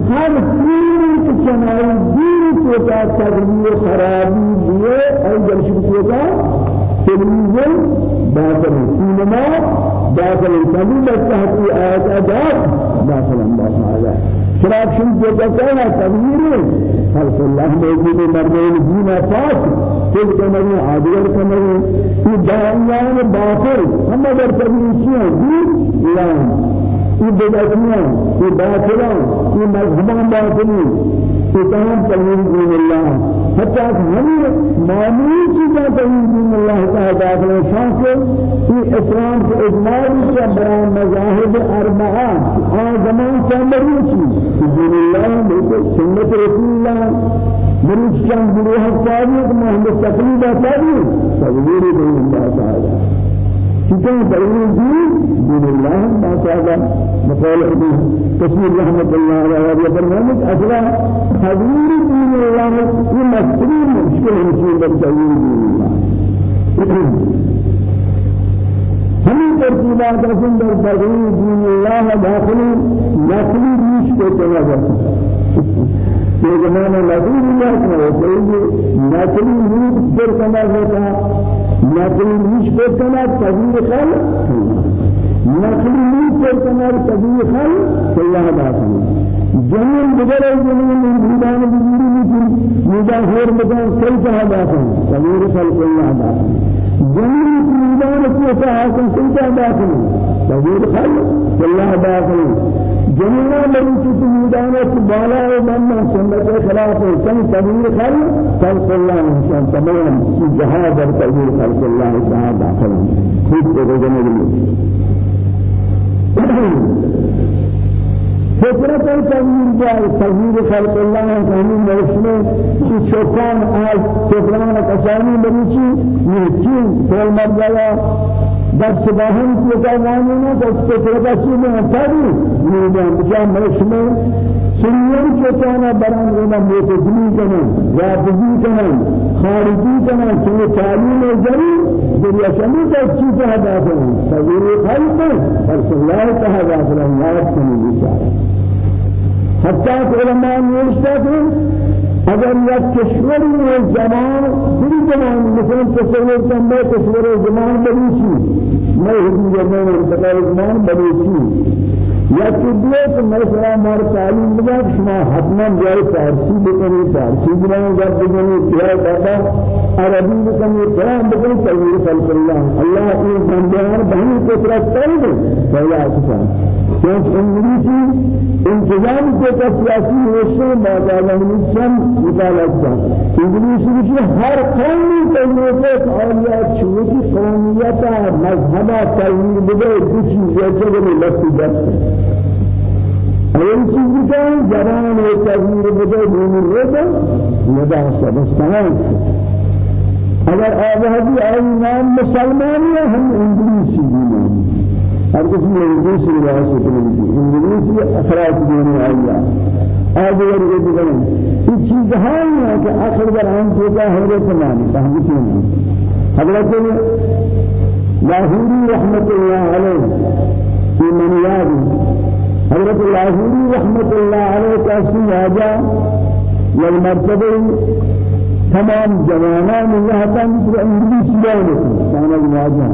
Speaker 1: ہر دین کے چنائی دین کو کا تغییر خرابی دیے اور جلشب کو کا تلویزیون داخل سینما داخل تحتی آیت اداس داخل انداز آیا شراب شن جو کہنا تغییر خلق الله موجود مردین دین أساس تل کمری عادل کمری. یہ دعایان باطل. ہم در تغییر کیا دین. یہ بدعتیاں یہ باطلان یہ مذہبان باطلی یہ تمام تغییر دین اللہ۔ حتی ہمیں معمول چیزیں تغییر دین اللہ تعالی داخل شان کے یہ اسلام کے اجمالی کے بیان مذاہب اربعہ آن زمان سے مریچی دين الله بالکل سنت رسول الله مریض چند گروه تابعی محمد تقلید تابعی تغییر دین الله تعالی تغییر دین دین الله ما تعالی مقال ابن تشمیر رحمت الله علیه و فرمانت أصلا تغییر دین الله مسئول مشکل ہے کہ تغییر دین الله. [CLEARS THROAT] ہمیں ترتیبات رسول در تغییر دین اللہ داخلی نقلی ریش کو جاتا یہ زمانہ نقلی اللہ کا ہے نقلی ریش کما ہوتا نقلی پر کما تغییر خل نقلی پر کما تغییر خل اللہ داخلی جنین بدر جنین میدان بزرگی میتون میدان خیر مکان کل جہاں داخل تغییر خلق اللہ داخل جميع الإيمان كيف حاصل كيف داخل تغيير خلق الله داخل جميع مریض کی میدان بالا ہے من سنت کے خلاف ہے کم تبیر خل خلق اللہ انسان تمام کی جہاد اور تبیر خلق اللہ تعالی داخل خود کو رجنے فطرت تغییر جائے تغییر خلق اللہ تعالی موسم کی چوکان آج فطران کسانی بنیچی یہ چین بس باهم تو فطرت میں تابی یہ جان موسم سنیان چوکانا بران رونا موتزمی کنن رافضی کنن خارجی کنن کہ تعلیم ضرور دنیا شمی کا چیز ہدف ہے تغییر خلق پر اللہ تعالی اللہ کنی بیچارہ حتى علماء نوشتن اگر یک کشوری و زمان بری زمان مثلا تصور کن میں تصور زمان بریشی میں حکم زمان انتقال زمان بریشی یا کہ مثلا مار تعلیم لگا شما حتما جائے فارسی بکنی فارسی بنائیں جب بکنی کیا بابا؟ عربی بکنی قرآن بکنی تغییر خلق اللہ اللہ کی بندیان بہنی طرف کر دے پہلا اچھا کیونکہ انگلیسی انتظام کو کا سیاسی نوشتے باقاعدہ چند مطالعہ تھا انگلیسی کی ہر قومی کو نوشت اولیاء چوکی قومیت مذہبہ تغییر بدے کچھ چیزیں جو لفظ دست اول چیز کا زبان و تغییر بده دین رد ندا سبستان اگر آبادی آئی نام مسلمانی ہم انگلیسی دینی ہر کسی انگلیسی روایت سے انگلیسی افراد دینی آئی آدھگر کے دیگر یہ چیز ہے کہ آخر در ہم کو کا حضرت مانی تحقیق نہیں حضرت لاہوری رحمت في من يادي حضرت لاہوری رحمت اللہ علیہ کا سیاجا یک مرتبہ تمام جوانان اللہ تن پر انگلیس بیان کانا جواجا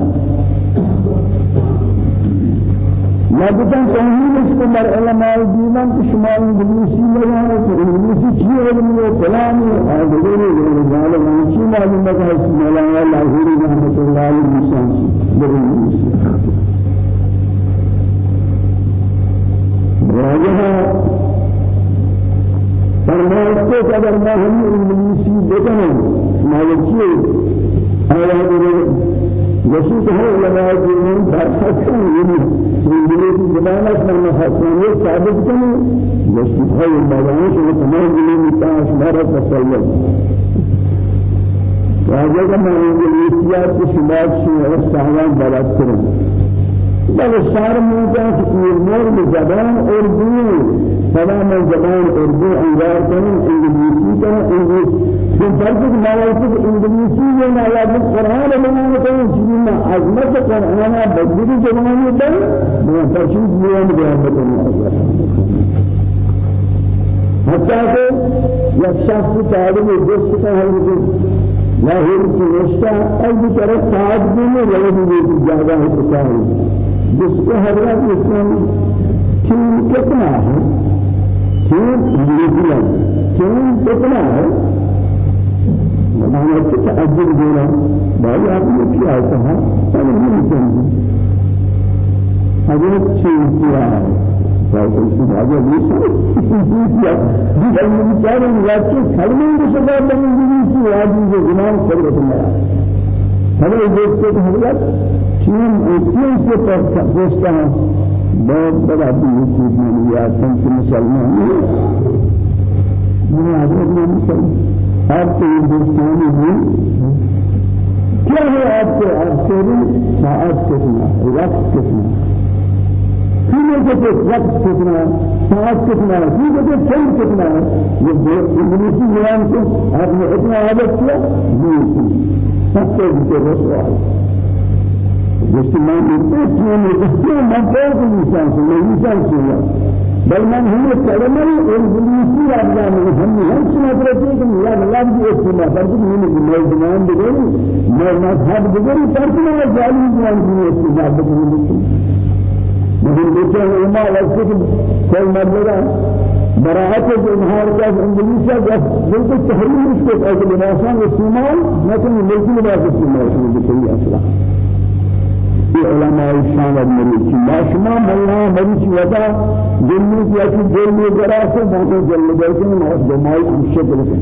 Speaker 1: لابدن توحید اس کو مر علماء دیوان کہ شما انگلیسی لگانا تو انگلیسی چی علم و کلامی آدھگری ظالم چی معلوم ہے کہ مولانا لاہوری رحمت اللہ علیہ مسانسی در انگلیسی راجها فرمائتے کہ اگر میں ہم انگلیسی دیکھیں مالکی آیات رسول ہے علماء کی من برخصاً یعنی انگلیسی زبان اس میں حسنیت ثابت کریں رسول ہے علماء سے تمام دلی تاش مرا تصور راجہ کا میں انگلیسیات کی شمار سے استعمال بلد کریں بل شعر موجا کہ مور زبان اردو. سلام زبان اردو انگار کریں انگلیسی کا انگلیسی في فرق مواقف انگلیسی میں نہ قرآن میں کریں چیزیں عظمت قرآن بدلی زبان میں میں تشریح بیان بیان کرنا حتى کہ یک شخص طالب دوست کا ہے لاہور کی رشتہ اب طرف ساتھ رہے جگہ ہے جس کو حضرت اسلام چین کتنا ہے چین انگلیسی ہے چین کتنا ہے مانا کہ تعجب دینا بھائی آپ نے کیا کہا میں نہیں سمجھی حضرت چین کیا ہے فاصل کی بھاجا نہیں کیا دیگر بیچارے واقعی کلمے کے سبب بنی انگلیسی آدمی جو گناہ کر رہا ہے ہمیں دوستوں کو حضرت چین چین سے پوچھتا ہے بہت بڑا دین چیز میں یا سنت مسلمان میں حضرت میں مسلمان. آپ کے ہندوستانی بھی کیا ہے آپ کے آپ سے ساعت کتنا وقت کتنا کہ وقت کتنا ساعت کتنا ہے پھر کہ چند کتنا ہے یہ انگلیسی زبان کو آپ نے اتنا عادت کیا نہیں سے رسوا اجتماع الاسم والاسم ما فوق الإنسان كله الإنسان كله بل من هم الكلمة الإنجليزي أبدا من هم هم شنو أدركوا يا لفظ اسم فرق من الموضوعان بقول ما مذهب بقول فرق من الجاهل من اسم بقول مگر بچے علماء وقت کوئی مرنے براءت الإظهار كاف إنجليزيا كاف بالكل تحريم مش كاف أجل لباسان استعمال لكن ملكي لباس استعمال شنو بكل أصلا. علماء الشام المريض ما شما ملا مريض ودا جنة يا في جنة جراسة ما جنة جراسة ما جماعي أمشي بلكن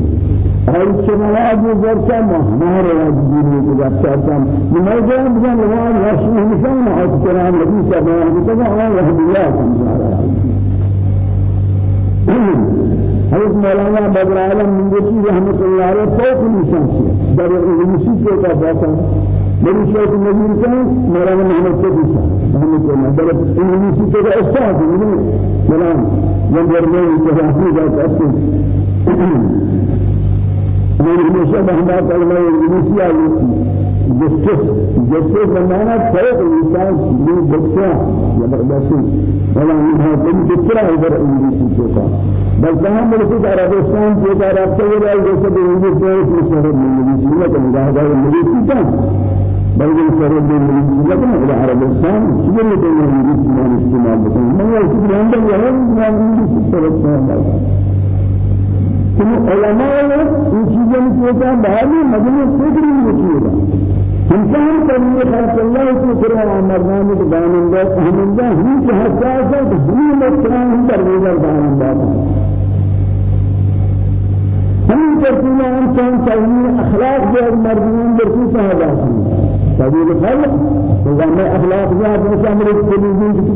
Speaker 1: هاي شما أبو زرتا ما هنار يا جنة جراسة ما جاء بجان لوان رسول همسان ما أذكر عن النبي صلى الله عليه وسلم الله يهدي الله حضرت مولانا بدر عالم منگوشی رحمت اللہ علیہ فوق نشان سے در انگلیسی کے کا بات میری شیخ نظیر کا مولانا محمد کو دیسا رحمت اللہ در انگلیسی کے کا استاد مولانا جنگر میں جہاں جاتا ہے من همیشه به همه کلمه انگلیسی آیی جسته جسته زمانه فرق انسان می بکیا زبردستی این ها کم بکرا ادھر انگلیسی چوکا بلکہ ہم ملک عربستان کے کا رابطہ ہو رہا ہے جیسے کہ انگلیسی میں اس شہر میں انگلیسی میں کہ مجاہد ہے انگلیسی کا بلکہ شہر میں انگلیسی لگنا ہے عربستان شبه میں انگلیسی میں استعمال بکن میں یہ کہ ہم یہ ہے انگلیسی شرط ہے ثم علماء ان چیزوں کو کیا بہانے مجموع فکر نہیں کیے انسان کرنے خلق اللہ کو قرآن مردان کے دانندہ ہمندہ ہم کے حساس ہے ہم مطران ہم پر نظر دانندہ ہم ترتیب انسان تعلیم اخلاق جو مردان برکو صاحب سبيل الخلق. وزمان أخلاق ذات مشامل في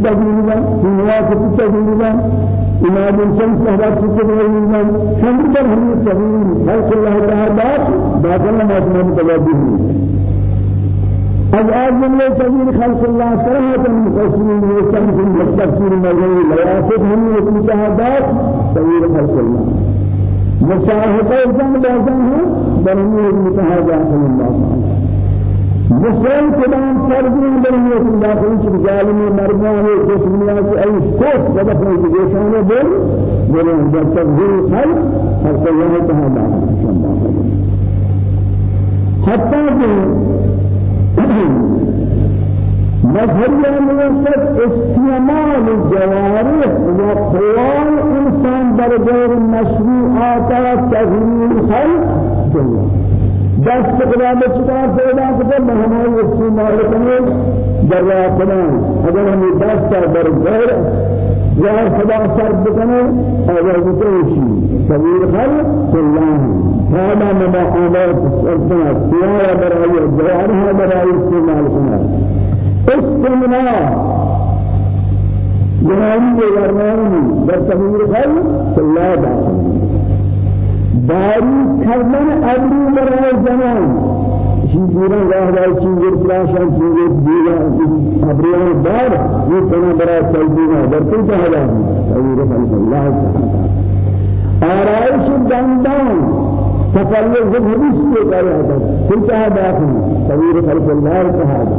Speaker 1: تدريبا في نواة في تدريبا إمام الشمس لهذا في تدريبا شمس در هم السبيل خلق الله تعالى بعد الله ما اسمه متوجه أجعل من سبيل خلق الله صراحة المفسرين ويستمسون بالتفسير المرجعي لا يأخذهم المشاهدات سبيل خلق الله مشاهدة الزمن لازم هو بني المشاهدات الله تعالى مسلم کدام فرضی بنی ہے داخل چھ ظالم مرمان ہے دشمنیا سے ای کوس وقت میں جیسانے بول میرے اندر تقدیر خلق کو یہ کہا حتى کہ مذهبية موسط استعمال الجوارح وقوال الإنسان در غير المشروعات تغيير الخلق دست قدام چکار پیدا کرتے ہیں ہمارے استعمال کرنے جرا قدام اگر ہم دست در غیر یا خدا سر بکنے اگر بتوشی سبیل خل کلان هذا مباحات سرطنا سیارہ برائی جوارها برائی استعمال کرنا استمناء جنانی ورمانی در سبیل خل کلان داخل داری کردن ابرو برای زمان چیزی راه دار چیزی فلاشان چیزی دیگر ابریان دار یہ کنا برای چیزی در تو جہلا تغیر خلق اللہ آرائش دندان. تفلق حدیث کے کرے ہے تو کیا داخل. تغیر خلق اللہ تعالی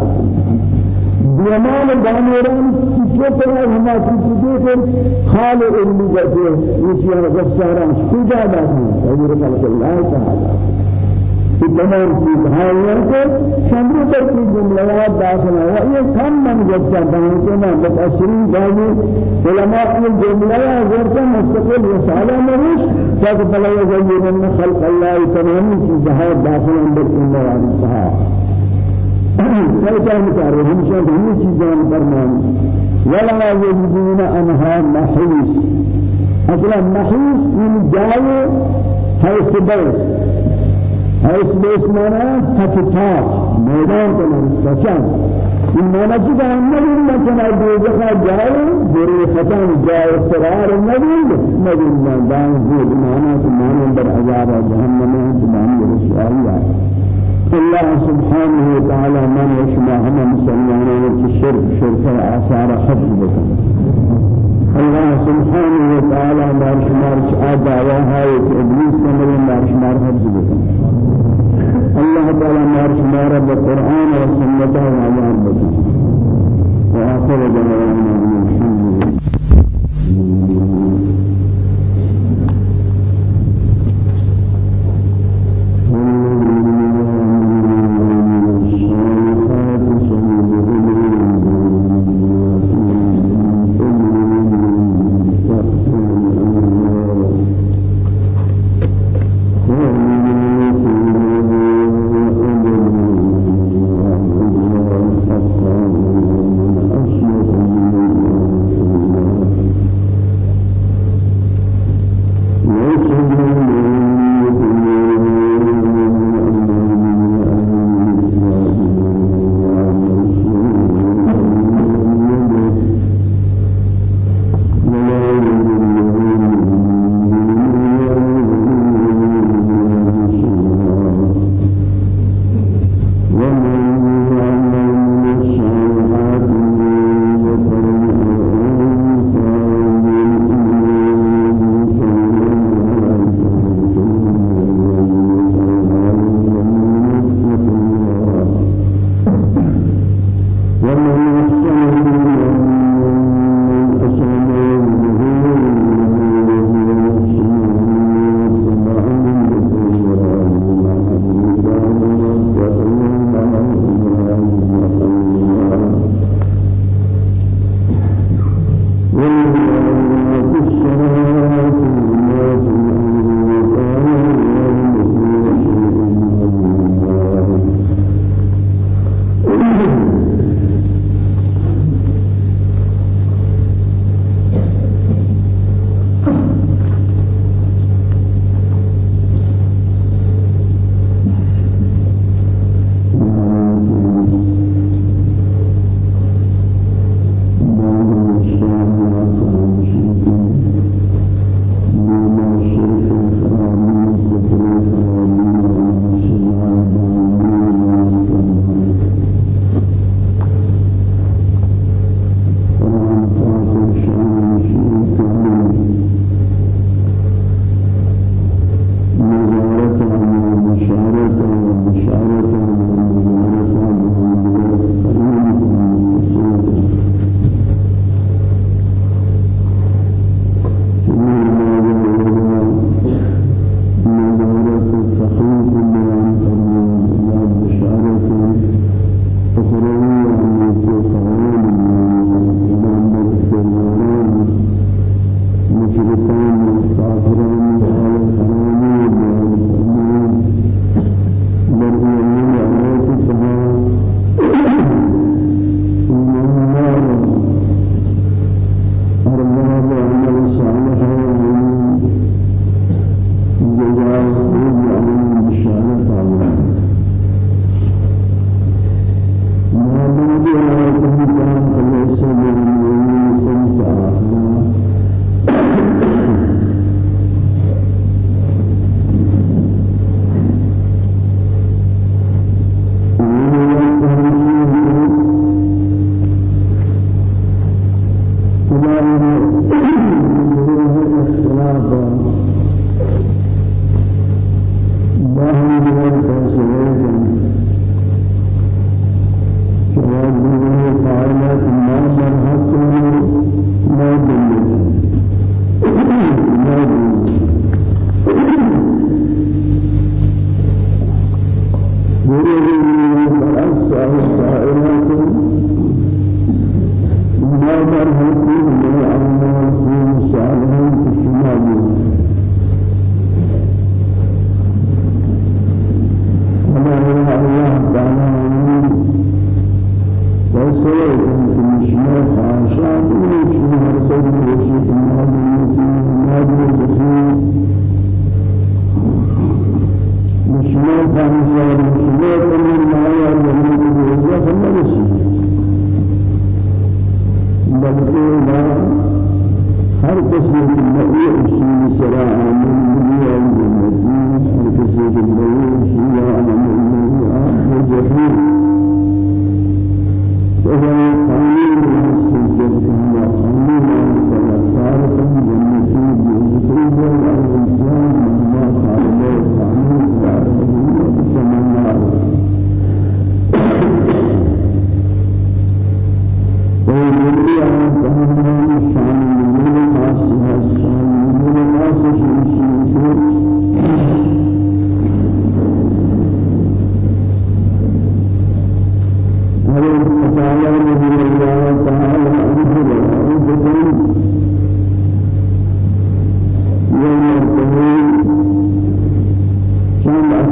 Speaker 1: دیمان دانوران چیزیں پر ہما چیزیں پر حال علمی جاتے ہیں یہ چیزیں غفصاران شکوجا داتے ہیں حضور خلق اللہ تعالی. کہ تمام چیز حالیاں کو شمر پر کی جملات داخل ہے یہ کم من جبتا بہنتے ہیں متأثرین جانے علماء کی جملات ورطہ مستقل رسالہ نوش تاکہ بلا یزیرن خلق اللہ تمام چیزیں داخل اندر اللہ علیہ كيف مكاره همشان هي چیزان فرمان ولا يجدون انها محيص أصلا محيص من جاي حيث بيت حيث بيت مانا فتتاك ميدان كمان این مانا چی که نبین مثلا دوزخ جای بری ختم جای فرار نبین نبین من دان زود مانا تو مانا در عذاب جهنم تمام رسوالی الله سبحانه وتعالى من يشمع هم مسلمانين الشرك شرك آثار حفظ الله سبحانه وتعالى ما شمار آدعوا هاي إبليس من ما شمار حفظ الله تعالى ما شمار بالقرآن والسنة والعيان بكم. وآخر من الحمد طريق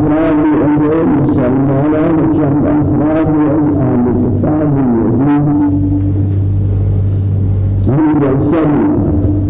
Speaker 1: أفراد أولئك مسلمان وشهد أفراد أهل الكتاب اليهود. هم يسلمون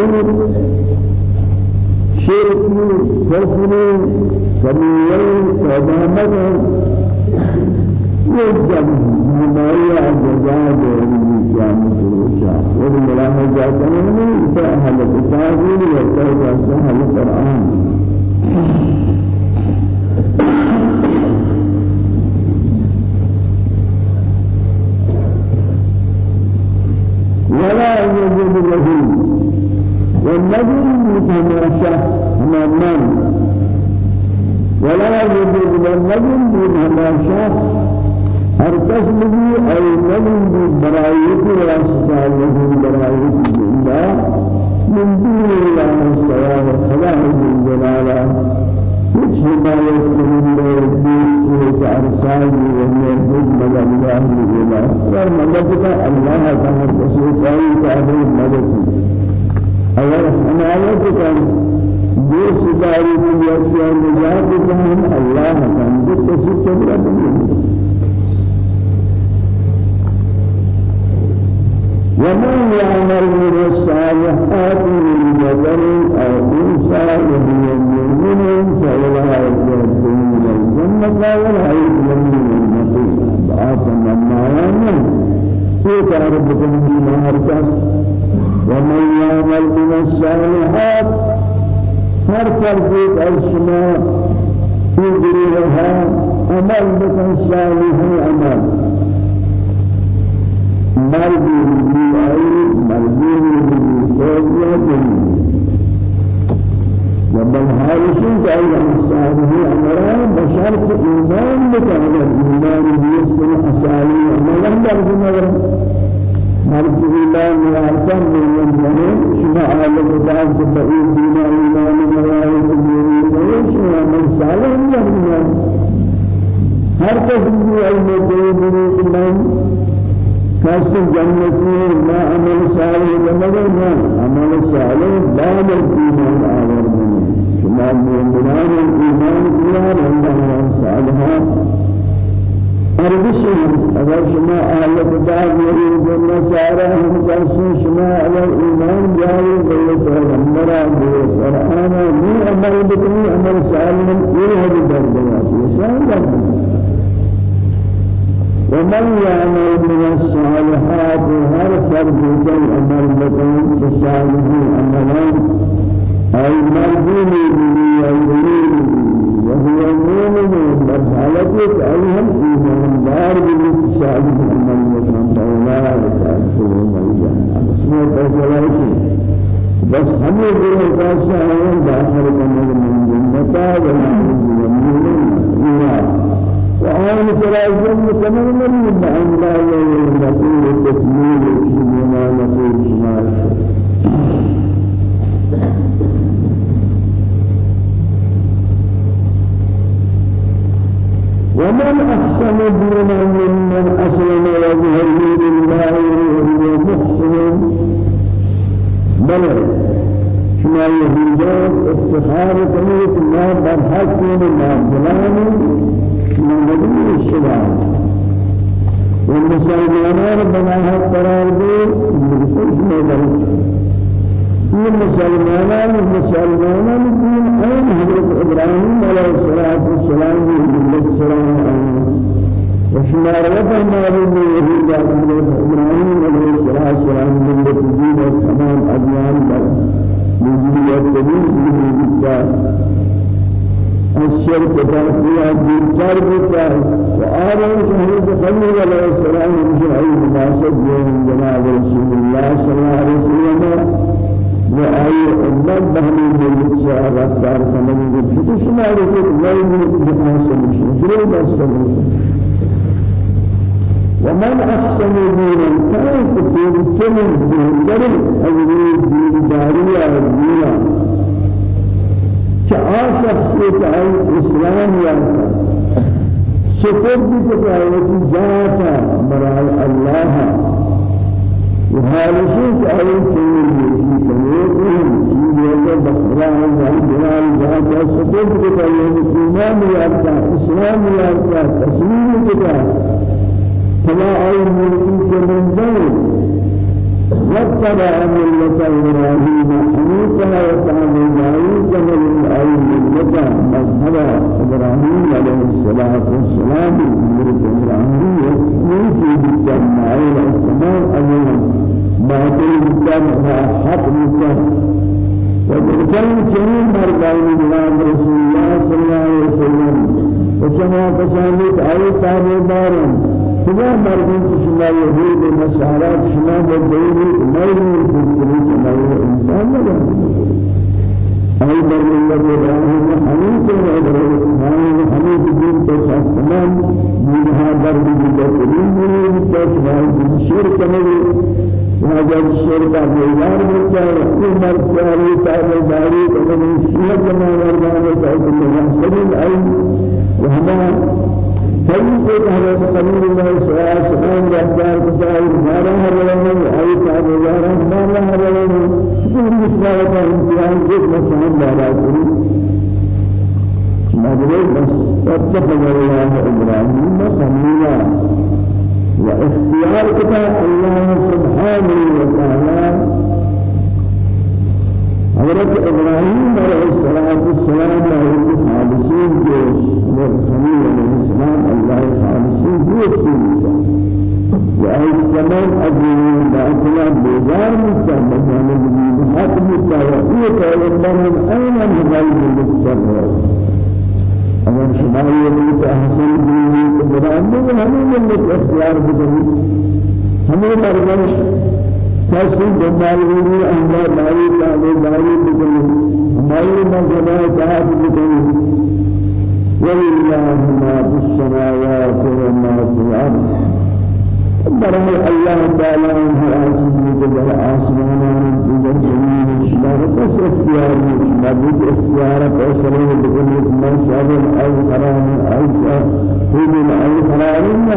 Speaker 1: عمل شرك كفر كبير كبامة يجب مبايع جزاء قيامة الوشاء والملاحظات أنه فأهل الكتاب وكيف سهل القرآن ولا يجب له والنبي من ولا يجب للنبي الشخص ہر کس بھی ای نبی بھی برائیت واسطہ لہو برائیت زندہ من دون اللہ سواب خدا جل جلالہ کچھ ہدایت کرنے دیکھ ارسالی وہی حکم اللہ جل اور مدد کا اللہ تعالی کسی کوئی تعبیر مدد اگر حمایت کا دوست داری کی یا نجات کا ہم اللہ تعالی کسی قدرت نہیں ومن يعمل من الصالحات من ذكر أو أنثى وهو مؤمن فأولئك يدخلون الجنة ولا يظلمون النقير ضعاف مما يعمل كيف ربكم من مركز ومن يعمل من الصالحات هر فرد السماء يدريها عمل بكم صالح عمل. مرضي بالأي مرضي بالسوية وبل هارشين كأيها الصالح أمران بشرط إيمان بكامل إيمان بيسر أسالي أمران درد مغرم مرضي بالله ميارتم من يمنه شما آل كتاب تبعي دين إيمان مرائي تبعي شما من صالح يمنه هر بھی علم کو كاست جنتي ما عمل صالح لمدى ما عمل صالح بعد الإيمان آور منه مؤمنان الإيمان كلا لله صالحا أربشهم أگر شما أهل كتاب يريد النصارى هم ترسون شما على الإيمان جاري بيت الأمبرا بيت القرآن من أمر بكني أمر سالم إيه هذه درجات يسال ومن يعمل من الصالحات هر فرد جل أمر بكني فصالحين أمران أي مرجون به أي وهو بس ہمیں جو ایسا ہے داخل کرنے من جنتا ونعوذ من وآن سراجم كمان من عند شاء رفتار سمعني بشكل شمار يقول لا يمكن بحاسة مشكلة بس ومن أحسن دينا كثير كمن بهدر أولي دين دارية الدين كآ شخصية أي إسلام يأتي شكر بتقاوة ذاتا براء الله أي شيء بخران جلال جاء سقوط بتا الإسلام يأتى إسلام يأتى تسليم بتا فلا أي ملكي من ذلك واتبع ملة إبراهيم حنيفا وكان ذلك من أي ملة مذهب إبراهيم عليه الصلاة والسلام ملة إبراهيم يسمي في الجمع إلى السماء أولا باطل الجمع حق الجمع وكان جميع مرضان جناب رسول الله صلى الله عليه وسلم۔ وكما تسامت أي تابعدار كما مرضان شما يهود مسارات شما بدين ميل في شما إنسان لا أي مرضان إبراهيم حنيف وإبراهيم حنيف دين تساسمان منها درب بالدين من تسمان الشرك من وهذا الشرك بيار مكان عمر كاري تابع داري كمان شيء كما ورمان تعيد المحسن العين وهما فإن هذا سبيل الله سواء سبحان ربنا كتاب ما له رلنا أي تابع دارا ما له رلنا سبحان مسلمة امتحان جد مسلم دارا مدري بس اتخذ الله إبراهيم خليلا واختيار كتاب الله سبحانه وتعالى. حضرت إبراهيم عليه الصلاة والسلام عليه الصالحين جيش. والخليل عليه السلام الله الصالحين جيش وأي زمان أجل باطلا بيزار مستعمل من حق مستعمل وإيه من أين من غير اگر شمالی ملت احسن دینی کو بدان دے ہمیں ملت اختیار بدنی ہمیں مردش کسی دنبال ہوئی اندر داری تابع داری بدنی ہماری مذہبہ اطاعت بدنی ولله ما في السماوات وما في الأرض. برای الله تعالی چیزی که در آسمانان و زمین شمار بس اختیار مبود اختیار فیصله بکنید ما شامل ای حرام ای خود ای حرام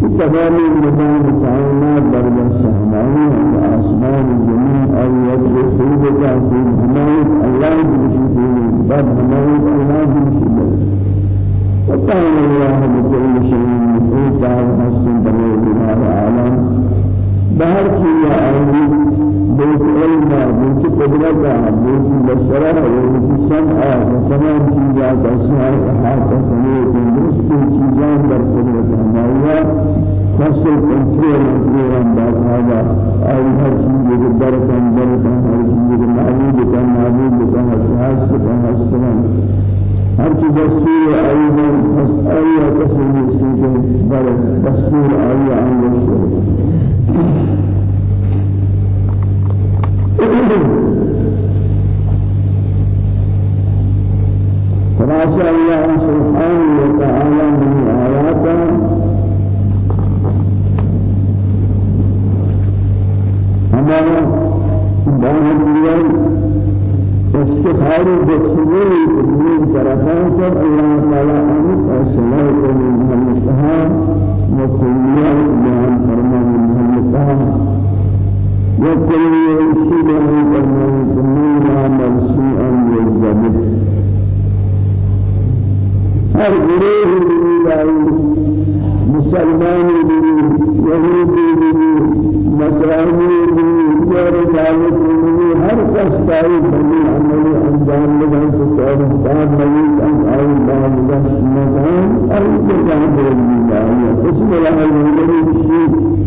Speaker 1: تمام نظام کائنات در سماوی آسمان زمین ای وجه خود کا خود حمایت الله بشکل بعد ما الله بشدة وكان الله بكل شيء محيطا وحسن بني بما العالم بهر شيء أعلم بيت علم بيت قدرة بيت بشرة بيت سمع وتمام چیزات أسماء أحاطة سميت درست چیزان در قدرة الله فصل کنترل بعد هذا أي هر چیز که درکن درکن هر چیز معبود کن معبود کن هست کن هست کن هر چیز دستور آیه آیه کسی نیست که بر دستور آن خلاصة الله سبحانه وتعالى من آياته ہمارا بہت دیر استخاری بخشوی تدمیر طرفان پر اللہ تعالی ان فیصلہ کو من کہا وکلیات بیان فرمان کہا وكل شيء من كمينا مرسوعا يجب هر غيره مسلمان يهودي نصراني غير ذلك هر کس کاری بنی عملی انجام لگن تو کار کار بنی ان آئی بعد دست مزان ای جزا بردی داری اسم الله الذي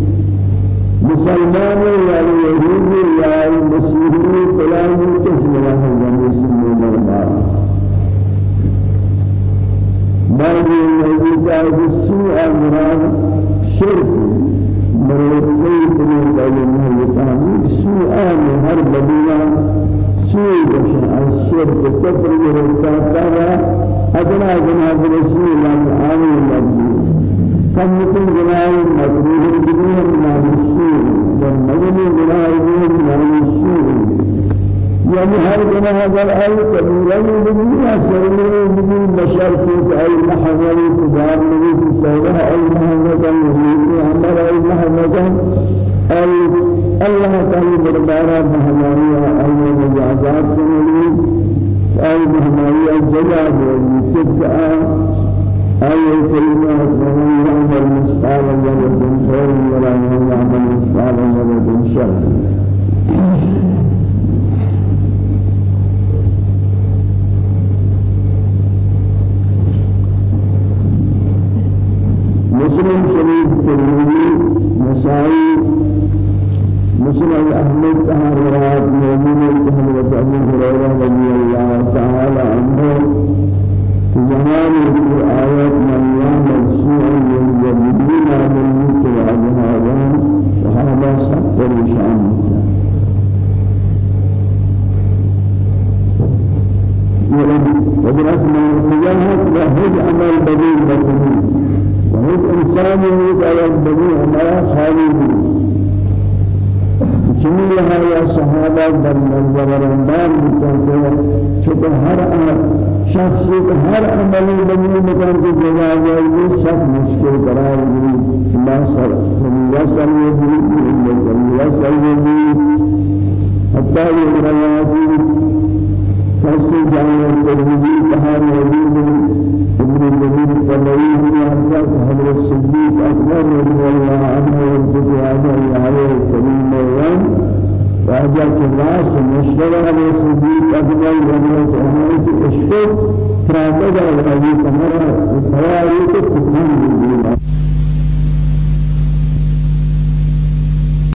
Speaker 1: مسلمان یا یهودی یا مسیحی فلان اسم الله الذي اسم الله بعد الذي بالسوء مراد شرك مراد سيد من كلمة يتعامل سوء هر بدينا سوء بشر الشرك كفر يرتاقها أدنى جناب رسول الله تعالى اللفظ كم يكون جناب مكروه من السوء والمجد جناب من السوء يعني هر جناح اگر أي كبيرة بدنيا سرمي بدون بشر في أي محمد تدار لي في توبة أي محمد يهودي عمل أي محمد أي الله تعالى بربارة محمانية أي مجازات سنوي أي محمانية جزاء ويسجع أي كلمات ومن يعمل مثقال ذرة خير ولا يعمل مثقال ذرة شر مسلم شريف ترمذي نسائي مسلم أحمد تهر رواه مؤمن هريرة رضي الله تعالى عنه. زمان الآيات يعمل سوءا يجدون من مثل هذا صحابة سفر شان وقدرت من مجاهد وهج عمل بديل بطنين وهيك إنسان يريد على البني أمرا خالد جميع يا صحابة در نظرندار بتاعته شد هر شخص هر عمل بني مكان کے جواب سب مشکل قرار دی. ما سر سمیا سر دی سمیا سر حتى الروایات فصل جامع الترمذي كهان يزيد ابن جرير الطبري بن حضرت حضرت الصديق أكبر رضي الله عنه وارتضى هذا عليه الكريم مريم وأجا الراس مشهور على الصديق أكبر حضرت أمير اشكر فرامد الذي كمرة الحواري كتبان بالله